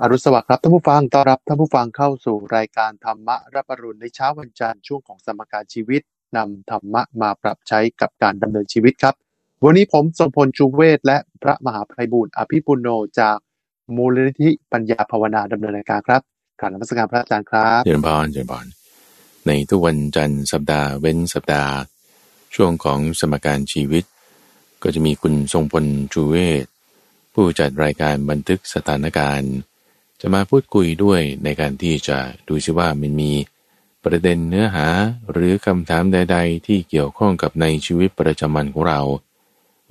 อรุณสวัสดิ์ครับท่านผู้ฟังต้อนรับท่านผู้ฟังเข้าสู่รายการธรรมะรับอรุณในเช้าวันจันทร์ช่วงของสมการชีวิตนำธรรมะมาปรับใช้กับการดำเนินชีวิตครับ วันนี้ผมทรงพลชูเวศและพระมหาไพบูลย์อภิปุโนจากมูลนิธิปัญญาภาวนาดำเนินรายการครับกรารนมัสการพระอาจารย์ครับเจริญพรเจริญพรในทุกวันจันทร์สัปดาห์เว้นสัปดาห์ ช่วงของสมการชีวิต ก็จะมีคุณทรงพลชูเวศผู้จัดรายการบันทึกสถานการณ์ จะมาพูดคุยด้วยในการที่จะดูซิว่ามันมีประเด็นเนื้อหาหรือคำถามใด ๆ ที่เกี่ยวข้องกับในชีวิตประจำวันของเรา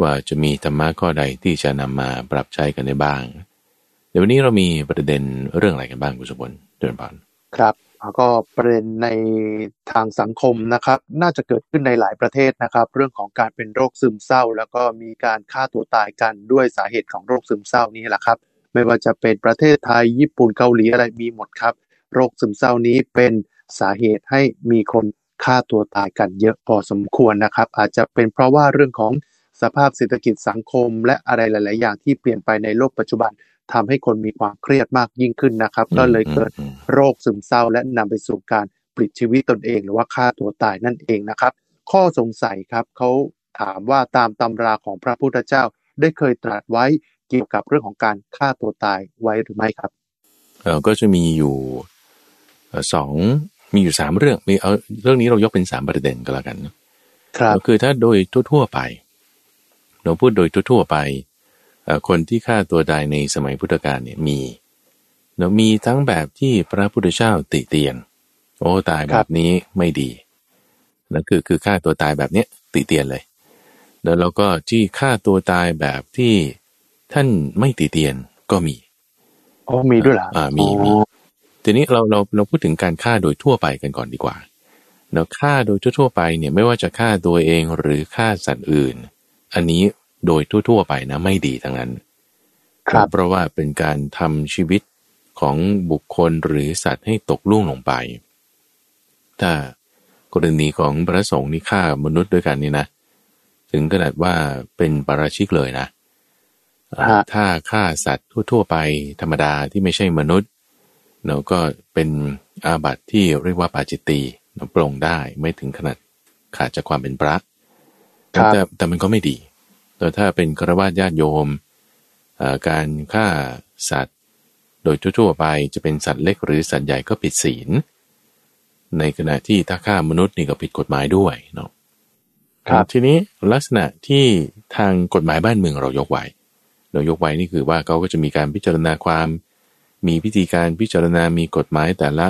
ว่าจะมีธรรมะข้อใดที่จะนำมาปรับใช้กันได้บ้าง เดี๋ยววันนี้เรามีประเด็นเรื่องอะไรกันบ้างคุณสมบัติเดินผ่านครับแล้วก็ประเด็นในทางสังคมนะครับ น่าจะเกิดขึ้นในหลายประเทศนะครับ เรื่องของการเป็นโรคซึมเศร้า แล้วก็มีการฆ่าตัวตายกันด้วยสาเหตุของโรคซึมเศร้านี้แหละครับ ไม่ว่าจะเป็นประเทศไทย ญี่ปุ่นเกาหลีอะไรมีหมดครับ โรคซึมเศร้านี้เป็นสาเหตุให้มีคนฆ่าตัวตายกันเยอะพอสมควรนะครับ อาจจะเป็นเพราะว่าเรื่องของสภาพเศรษฐกิจสังคม และอะไรหลาย ๆ อย่างที่เปลี่ยนไปในโลกปัจจุบันทำให้คนมีความเครียดมากยิ่งขึ้นนะครับ ก็เลยเกิดอืมโรคซึมเศร้า และนำไปสู่การปลิดชีวิตตนเอง หรือว่าฆ่าตัวตายนั่นเองนะครับ ข้อสงสัยครับเขาถามว่าตามตำราของพระพุทธเจ้าได้เคยตรัสไว้ เกี่ยวกับเรื่องของการฆ่าตัวตายไว้หรือไม่ครับเออก็จะมีอยู่เอ่อสองมีอยู่สามเรื่องมีเอาเรื่องนี้เรายกเป็นสามประเด็นก็แล้วกันนะครับก็คือถ้าโดยทั่วๆไปเราพูดโดยทั่วๆไปเอ่อคนที่ฆ่าตัวตายในสมัยพุทธกาลเนี่ยมีเนาะมีทั้งแบบที่พระพุทธเจ้าติเตียน โอ้ตายคแบรับบนี้ไม่ดีนั่นคือคือฆ่าตัวตายแบบเนี้ยติเตียนเลย แล้วเราก็ที่ฆ่าตัวตายแบบที่ ท่านไม่ติเตียนก็มีอ๋อมีด้วยเหรออ่ามีมีอ๋อทีนี้เราเราเราพูดถึงการฆ่าโดยทั่วไปกันก่อนดีกว่าเราฆ่าโดยทั่วๆไปเนี่ยไม่ว่าจะฆ่าตัวเองหรือฆ่าสัตว์อื่น อันนี้โดยทั่วๆไปนะไม่ดีทั้งนั้น ครับเพราะว่าเป็นการทำชีวิตของบุคคลหรือสัตว์ให้ตกล่วงลงไป ถ้ากรณีของพระสงฆ์นี่ฆ่ามนุษย์ด้วยกันนี่นะ ถึงขนาดว่าเป็นปาราชิกเลยนะเอ่อฮะ ถ้าฆ่าสัตว์ทั่ว ๆ ไปธรรมดาที่ไม่ใช่มนุษย์เนาะก็เป็นอาบัติที่เรียกว่าปาจิตตีเนาะปรงได้ไม่ถึงขนาดขาดจากความเป็นพระครับแต่แต่มันก็ไม่ดีแต่ถ้าเป็นกระวาสญาติโยมเอ่อการฆ่าสัตว์ โดยทั่วๆไปจะเป็นสัตว์เล็กหรือสัตว์ใหญ่ก็ผิดศีล ในขณะที่ถ้าฆ่ามนุษย์นี่ก็ผิดกฎหมายด้วยเนาะครับทีนี้ลักษณะที่ทางกฎหมายบ้านเมืองเรายกไว้ เรายกไว้นี่คือว่าเขาก็จะมีการพิจารณาความ มีพิธีการพิจารณา มีกฎหมายแต่ละ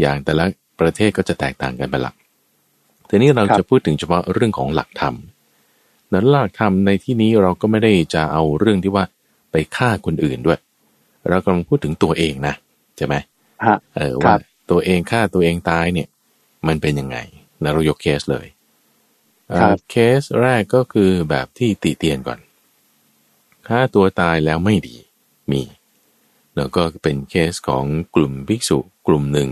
อย่างแต่ละประเทศก็จะแตกต่างกันไปละทีนี้เราครับจะพูดถึงเฉพาะเรื่องของหลักธรรมนั้นหลักธรรมในที่นี้เราก็ไม่ได้จะเอาเรื่องที่ว่าไปฆ่าคนอื่นด้วย เรากำลังพูดถึงตัวเองนะใช่ไหมฮะเออครัว่าบตัวเองฆ่าตัวเองตายเนี่ย มันเป็นยังไงนะเรายกเคสเลยเอ่อครับเคสแรกก็คือแบบที่ติเตียนก่อน ฆ่าตัวตายแล้วไม่ดีมี แล้วก็เป็นเคสของกลุ่มภิกษุกลุ่มหนึ่ง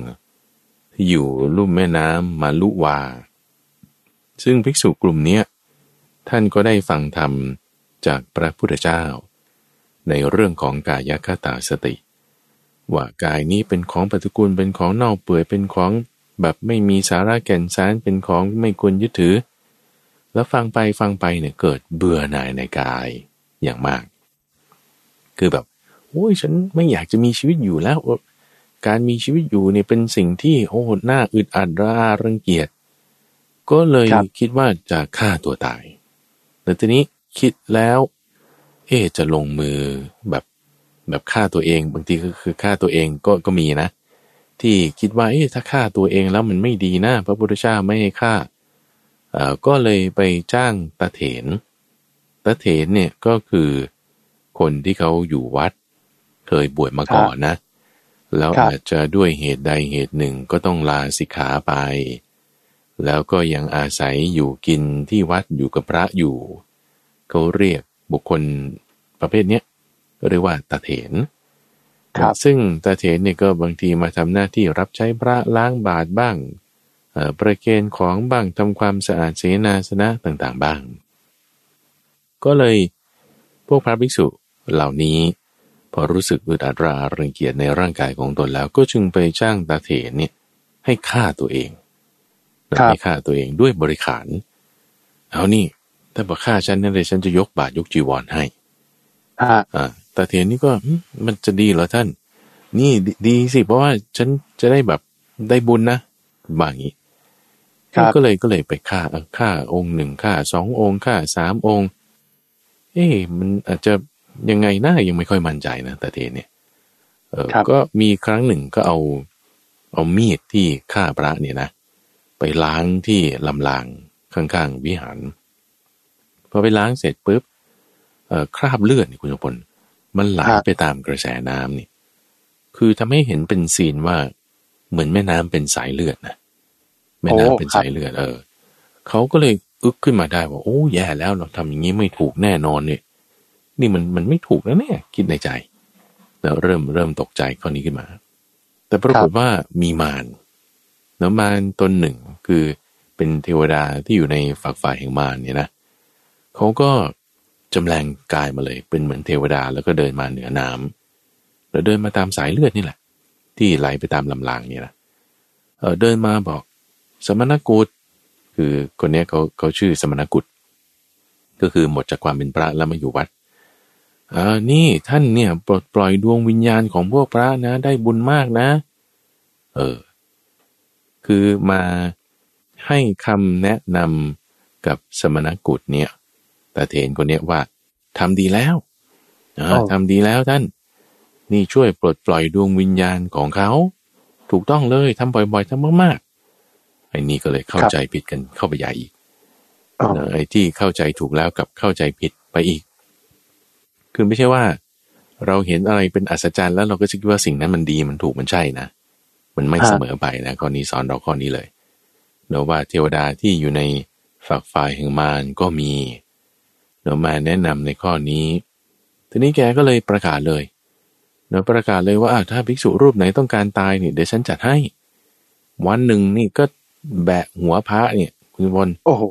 ที่อยู่ลุ่มแม่น้ำมาลุวา ซึ่งภิกษุกลุ่มเนี้ท่านก็ได้ฟังธรรมจากพระพุทธเจ้า ในเรื่องของกายคตาสติ ว่ากายนี้เป็นของปฏิกูลเป็นของเน่าเปื่อยเป็นของแบบไม่มีสาระแก่นสารเป็นของไม่ควรยึดถือ แล้วฟังไปฟังไปเนี่ยเกิดเบื่อหน่ายในกาย อย่างมาก คือแบบโอ้ยฉันไม่อยากจะมีชีวิตอยู่แล้ว การมีชีวิตอยู่เนี่ยเป็นสิ่งที่โอ้หน้าอึดอัดระอารังเกียจก็เลยครับคิดว่าจะฆ่าตัวตาย แต่ทีนี้คิดแล้ว เอ๊ะจะลงมือแบบแบบฆ่าตัวเอง บางทีก็คือฆ่าตัวเองก็ก็มีนะ ที่คิดว่าเอ๊ะถ้าฆ่าตัวเองแล้วมันไม่ดีนะ พระพุทธเจ้าไม่ให้ฆ่าเอ่อก็เลยไปจ้างตาเถน ตาเถนเนี่ยก็คือคนที่เขาอยู่วัด เคยบวชมาก่อนนะ แล้วครับอาจจะด้วยเหตุใดเหตุหนึ่งก็ต้องลาสิกขาไป แล้วก็ยังอาศัยอยู่กินที่วัดอยู่กับพระอยู่ เขาเรียกบุคคลประเภทเนี้ยเรียกว่าตาเถนครับซึ่งตาเถนเนี่ยก็บางทีมาทำหน้าที่รับใช้พระล้างบาตรบ้างเอ่อประเคนของบ้างทำความสะอาดเสนาสนะต่างๆ บ้าง ก็เลยพวกพระภิกษุเหล่านี้พพอรู้สึกอึดอัดรารังเกียจในร่างกายของตนแล้ว ก็จึงไปจ้างตาเถนเนี่ยให้ฆ่าตัวเองให้ฆ่าตัวเองด้วยบริขารเอานี่ถ้าบอกฆ่าฉันนั่นเลยฉันจะยกบาทยกจีวรให้อ่าตาเถนนี่ก็มันจะดีเหรอท่าน นี่ดีสิ เพราะว่าฉันจะได้แบบได้บุญนะบางอย่างนี้ก็เลยก็เลยไปฆ่าฆ่าองค์หนึ่งฆ่าสององค์ฆ่าสามองค์ เอ๊ะมันอาจจะยังไงน่ายังไม่ค่อยมั่นใจนะแต่เทเนี่ยเออก็มีครั้งหนึ่งก็เอาเอามีดที่ฆ่าพระเนี่ยนะ ไปล้างที่ลำลางข้างๆวิหารพอไปล้างเสร็จปุ๊บเอ่อคราบเลือดนี่คุณสมพลมันไหลไปตามกระแสน้ำนี่ คือทำให้เห็นเป็นซีนว่าเหมือนแม่น้ำเป็นสายเลือดนะแม่น้ำเป็นสายเลือด เออเขาก็เลย อึกขึ้นมาได้ว่าโอ้แย่แล้วเราทำอย่างนี้ไม่ถูกแน่นอนเนี่ย นี่มันมันไม่ถูกนะเนี่ยคิดในใจ แล้วเริ่มเริ่มตกใจข้อนี้ขึ้นมา แต่ปรากฏว่ามีมารแล้วมารตนหนึ่งคือเป็นเทวดาที่อยู่ในฝักฝ่ายแห่งมารเนี่ยนะเขาก็จำแรงกายมาเลย เป็นเหมือนเทวดาแล้วก็เดินมาเหนือน้ำแล้วเดินมาตามสายเลือดนี่แหละ ที่ไหลไปตามลำลางนี่แหละเออเดินมาบอก สมณกุฎ คือคนนี้เขาเขาชื่อสมณกุฎก็คือหมดจากความเป็นพระแล้วมาอยู่วัดอ่านี่ท่านเนี่ยปลดปล่อยดวงวิญญาณของพวกพระนะ ได้บุญมากนะ เออ คือมาให้คำแนะนำกับสมณกุฎเนี่ยตาเทนคนเนี้ยว่าทำดีแล้วทำดีแล้วท่าน นี่ช่วยปลดปล่อยดวงวิญญาณของเขา ถูกต้องเลยทำบ่อยๆทำมากๆ ไอ้นี่ก็เลยเข้าใจผิดกันเข้าไปใหญ่อีกไอ้ที่เข้าใจถูกแล้วกับเข้าใจผิดไปอีก คือไม่ใช่ว่า เราเห็นอะไรเป็นอัศจรรย์แล้วเราก็คิดว่าสิ่งนั้นมันดีมันถูกมันใช่นะมันไม่เสมอไปนะข้อนี้สอนเราข้อนี้เลยเนาะว่าเทวดาที่อยู่ในฝักฝ่ายแห่งมารก็มีเนาะมาแนะนำในข้อนี้ทีนี้แกก็เลยประกาศเลยเนาะประกาศเลยว่าถ้าภิกษุรูปไหนต้องการตายเนี่ยเดี๋ยวฉันจัดให้ วันหนึ่งนี่ก็ แบะหัวพระเนี่ย คุณบอลโอ้โห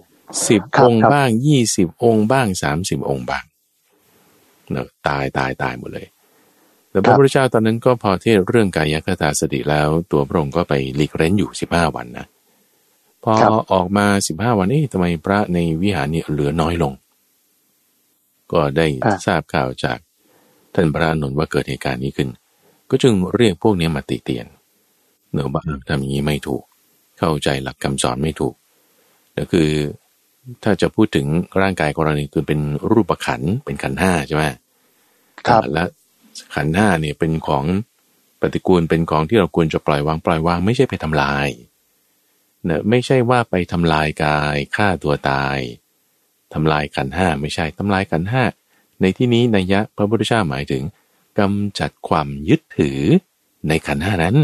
สิบองค์บ้างยี่สิบองค์บ้างสามสิบองค์บ้างนะตายตายตายหมดเลยแล้วพระพุทธเจ้าตอนนั้นก็พอเทศเรื่องกายคตาสติแล้ว ตัวพระองค์ก็ไปหลีกเร้นอยู่สิบห้าวันนะพอออกมาสิบห้าวันนี้ทำไมพระในวิหารนี้เหลือน้อยลง ก็ได้ทราบข่าวจากท่านพระนนท์ว่าเกิดเหตุการณ์นี้ขึ้น ก็จึงเรียกพวกนี้มาติเตียนเนือบ้าทำอย่างนี้ไม่ถูก เข้าใจหลักคำสอนไม่ถูกก็คือถ้าจะพูดถึงร่างกายกรณีคือเป็นรูปขันเป็นขันห้าใช่ไหมครับและขันห้าเนี่ยเป็นของปฏิกูลเป็นของที่เราควรจะปล่อยวางปล่อยวางไม่ใช่ไปทำลายเนะไม่ใช่ว่าไปทำลายกายฆ่าตัวตายทำลายขันห้าไม่ใช่ทำลายขันห้าในที่นี้นัยยะพระพุทธเจ้าหมายถึงกำจัดความยึดถือในขันห้านั้น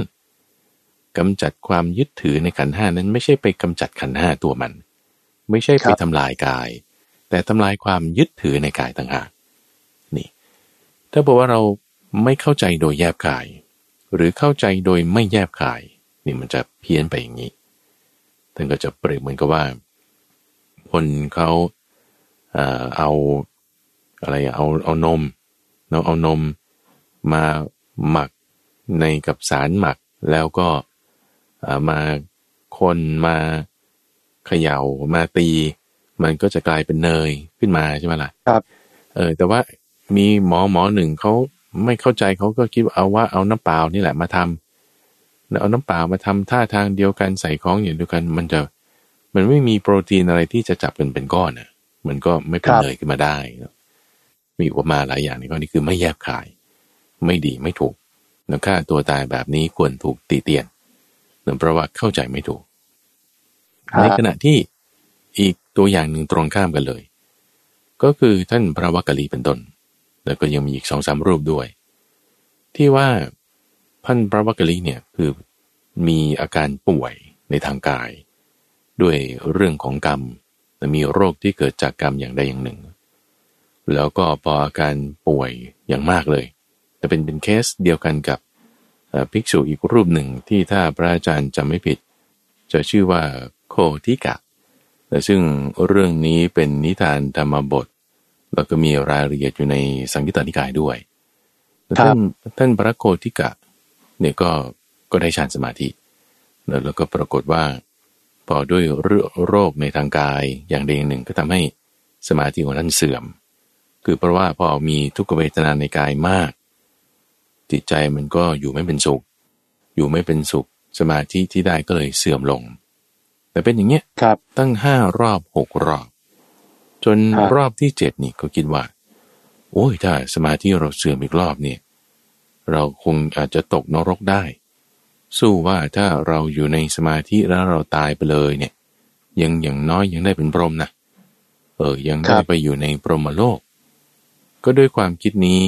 กำจัดความยึดถือในขันห้านั้นไม่ใช่ไปกำจัดขันห้าตัวมัน ไม่ใช่ไปทำลายกาย แต่ทำลายความยึดถือในกายต่างหากนี่ ถ้าบอกว่าเราไม่เข้าใจโดยแยบกาย หรือเข้าใจโดยไม่แยบกาย นี่มันจะเพี้ยนไปอย่างนี้ท่านก็จะเปรียบเหมือนกับว่า คนเขาเอ่อเอาอะไรเอาเอานมเนาะเอานมมาหมักในกับสารหมักแล้วก็ มาคนมาเขย่ามาตี มันก็จะกลายเป็นเนยขึ้นมาใช่ไหมล่ะครับ เออ แต่ว่ามีหมอหมอหนึ่งเขาไม่เข้าใจเขาก็คิดเอาว่าเอาน้ำเปล่านี่แหละมาทำเอาน้ำเปล่ามาทำท่าทางเดียวกันใส่ของอย่างเดียวกัน มันจะมันไม่มีโปรตีนอะไรที่จะจับเป็นเป็นก้อนอะ มันก็ไม่เป็นเนยขึ้นมาได้มีอุปมาหลายอย่างนี่ก็นี่คือไม่แยบขาย ไม่ดีไม่ถูกแล้วค่าตัวตายแบบนี้ควรถูกตีเตียน เนื่องเพราะว่าเข้าใจไม่ถูก ในขณะที่อีกตัวอย่างหนึ่งตรงข้ามกันเลย ก็คือท่านพระวักกะลีเป็นต้น แล้วก็ยังมีอีกสองสามรูปด้วย ที่ว่าท่านพระวักกะลีเนี่ยคือมีอาการป่วยในทางกาย ด้วยเรื่องของกรรมและมีโรคที่เกิดจากกรรมอย่างใดอย่างหนึ่ง แล้วก็พออาการป่วยอย่างมากเลยจะเป็นเป็นเคสเดียวกันกับ ภิกษุอีกรูปหนึ่งที่ถ้าพระอาจารย์จำไม่ผิด จะชื่อว่าโคทิกะแต่ซึ่งเรื่องนี้เป็นนิทานธรรมบท แล้วก็มีรายละเอียดอยู่ในสังกิตานิกายด้วยครัท่าบนท่านพระโคติกะเนี่ยก็ก็ได้ฌานสมาธิ แล้วแล้วก็ปรากฏว่าพอด้วยโรคในทางกายอย่างใดอย่างหนึ่งก็ทำให้สมาธิของท่านเสื่อม คือเพราะว่าพอมีทุกขเวทนาในกายมาก จิตใจมันก็อยู่ไม่เป็นสุข อยู่ไม่เป็นสุข สมาธิที่ได้ก็เลยเสื่อมลง แต่เป็นอย่างเงี้ยครับ ตั้งห้ารอบหกรอบ จนครับรอบที่เจ็ดนี่ก็คิดว่า โอ้ยถ้าสมาธิเราเสื่อมอีกรอบเนี่ยเราคงอาจจะตกนรกได้ สู้ว่าถ้าเราอยู่ในสมาธิแล้วเราตายไปเลยเนี่ย ยังอย่างน้อยยังได้เป็นพรหมนะเออยังครัได้บไปอยู่ในพรหมโลก ก็ด้วยความคิดนี้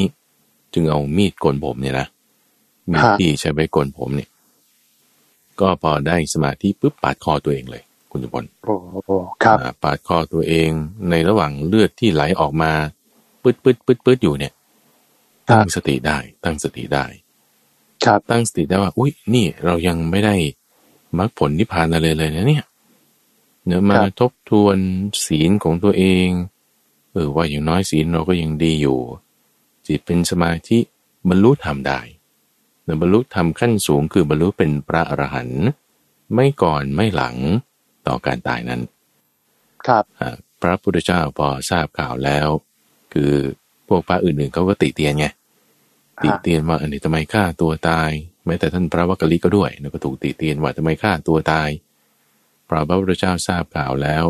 จึงเอามีดโกนผมเนี่ยนะมีดที่ใช้ไปโกนผมเนี่ย ก็พอได้สมาธิปุ๊บปาดคอตัวเองเลย คุณจุพลโอ้โหครับอ่าปาดคอตัวเองในระหว่างเลือดที่ไหลออกมาปืดปืดปืดปืดอยู่เนี่ยครับตั้งสติได้ ตั้งสติได้ครับตั้งสติได้ว่า อุ้ยนี่เรายังไม่ได้มรรคผลนิพพานอะไรเลยนะเนี่ยเนื้อมาครับทบทวนศีลของตัวเองเออว่าอย่างน้อยศีลเราก็ยังดีอยู่ จิตเป็นสมาธิบรรลุธรรมได้เนื้อบรรลุธรรมขั้นสูงคือบรรลุเป็นพระอรหันต์ไม่ก่อนไม่หลังต่อการตายนั้น ครับอ่าพระพุทธเจ้าพอทราบข่าวแล้ว คือพวกพระอื่นๆเขาก็ติเตียนไงติเตียนว่าอันนี้ทำไมฆ่าตัวตายแม้แต่ท่านพระวักกะลิก็ด้วยแล้วก็ถูกติเตียนว่าทำไมฆ่าตัวตายพระพุทธเจ้าทราบข่าวแล้ว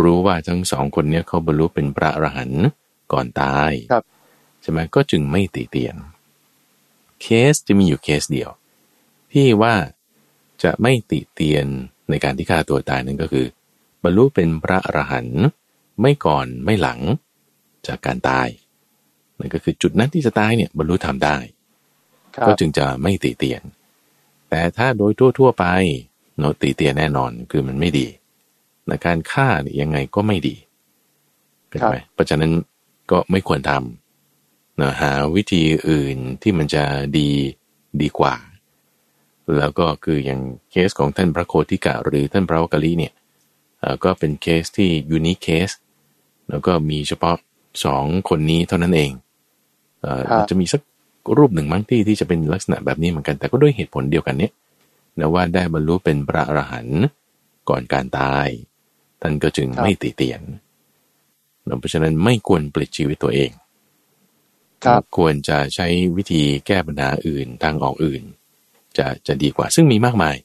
รู้ว่าทั้งสองคนเนี้ยเขาบรรลุเป็นพระอรหันต์ก่อนตายครับใช่ไหมก็จึงไม่ติเตียน เคสจะมีอยู่เคสเดียว ที่ว่าจะไม่ติเตียนในการที่ฆ่าตัวตายนั่นก็คือ บรรลุเป็นพระอรหันต์ไม่ก่อนไม่หลังจากการตายนั่นก็คือจุดนั้นที่จะตายเนี่ยบรรลุธรรมได้ครับก็จึงจะไม่ติเตียน แต่ถ้าโดยทั่วๆไปโนติเตียนแน่นอนคือมันไม่ดีในการฆ่าเนี่ยยังไงก็ไม่ดีเข้าใจไหมเพราะฉะนั้นก็ไม่ควรทำ นะหาวิธีอื่นที่มันจะดีดีกว่า แล้วก็คืออย่างเคสของท่านพระโคติกะหรือท่านพระวกกะลีเนี่ยก็เป็นเคสที่ยูนิเคส แล้วก็มีเฉพาะสองคนนี้เท่านั้นเองเอาจจะมีสักรูปหนึ่งมั้งที่ที่จะเป็นลักษณะแบบนี้เหมือนกัน แต่ก็ด้วยเหตุผลเดียวกันเนี้ยนะว่าได้บรรลุเป็นพระอรหันต์ก่อนการตาย ท่านก็จึงไม่ติเตียนเพราะฉะนั้นไม่ควรปลิดชีวิตตัวเอง ครับควรจะใช้วิธีแก้ปัญหาอื่นทางออกอื่น จะจะดีกว่าซึ่งมีมากมาย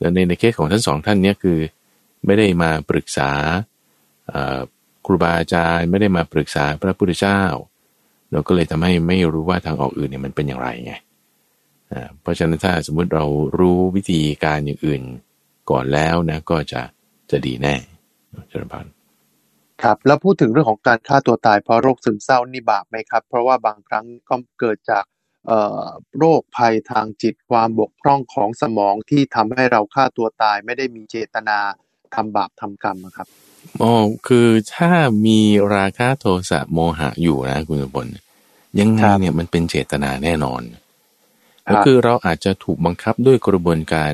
แล้วในในเคสของทั้งสองท่านเนี้ยคือไม่ได้มาปรึกษาครูบาอาจารย์ไม่ได้มาปรึกษาพระพุทธเจ้า เราก็เลยทำให้ไม่รู้ว่าทางออกอื่นเนี่ยมันเป็นอย่างไรไงเพราะฉะนั้นถ้าสมมุติเรารู้วิธีการอย่างอื่นก่อนแล้วนะก็จะจะดีแน่เจริญพร ครับแล้วพูดถึงเรื่องของการฆ่าตัวตายเพราะโรคซึมเศร้านี่บาปไหมครับ เพราะว่าบางครั้งก็เกิดจากเอ่อโรคภัยทางจิตความบกพร่องของสมองที่ทำให้เราฆ่าตัวตาย ไม่ได้มีเจตนาทำบาปทำกรรมอะครับอ๋อคือถ้ามีราคะโทสะโมหะอยู่นะคุณสมพลยังไงครับเนี่ยมันเป็นเจตนาแน่นอนครับก็คือเราอาจจะถูกบังคับด้วยกระบวนการ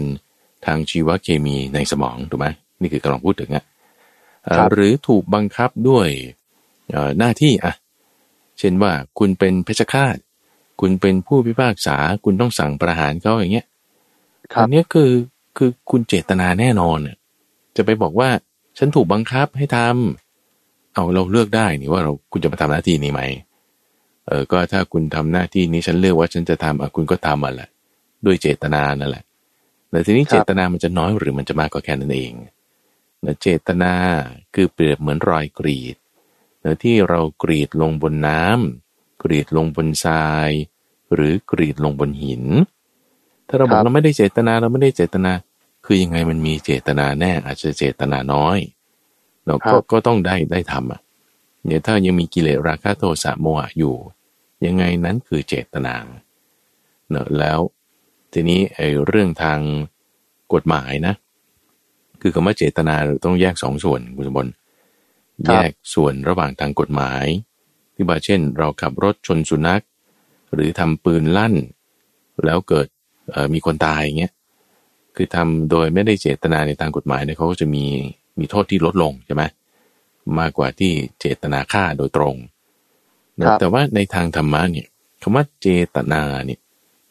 ทางชีวเคมีในสมองถูกไหมนี่คือกำลังพูดถึงอะเอ่อครับ หรือถูกบังคับด้วยเอ่อหน้าที่อะเช่นว่าคุณเป็นเพชฌฆาต คุณเป็นผู้พิพากษา คุณต้องสั่งประหารเขาอย่างเงี้ยครัอับนเนี้ยคือคือคุณเจตนาแน่นอนน่ะจะไปบอกว่าฉันถูกบังคับให้ทำเอาเราเลือกได้นี่ว่าเราคุณจะมาทำหน้าที่นี้ไหมเออก็ถ้าคุณทำหน้าที่นี้ฉันเลือกว่าฉันจะทำอะคุณก็ทำอะแหละด้วยเจตนานั่นแหละแต่ทีนี้ครับเจตนามันจะน้อยหรือมันจะมากก็แค่นั้นเองนะ เจตนาคือเปรียบเหมือนรอยกรีดนะที่เรากรีดลงบนน้ำกรีดลงบนทราย หรือกรีดลงบนหิน ถ้าเราบอคกรับเราไม่ได้เจตนาเราไม่ได้เจตนา คือยังไงมันมีเจตนาแน่ อาจจะเจตนาน้อยเราก็ก็ต้องได้ได้ทำอะเนี่ยถ้ายังมีกิเลสราคะโทสะโมหะอยู่ ยังไงนั้นคือเจตนาเนอะแล้ว ทีนี้ไอ้เรื่องทางกฎหมายนะ คือคำว่าเจตนาเราต้องแยกสองส่วนคุณสมบัติครัแยบกส่วนระหว่างทางกฎหมาย ที่ว่าเช่น เราขับรถชนสุนัข หรือทำปืนลั่น แล้วเกิดเอ่อมีคนตายอย่างเงี้ยคือทำโดยไม่ได้เจตนาในทางกฎหมายเนี่ยเขาก็จะมีมีโทษที่ลดลงใช่ไหมมากกว่าที่เจตนาฆ่าโดยตรงนะครับแต่ว่าในทางธรรมะเนี่ยคำว่าเจตนาเนี่ย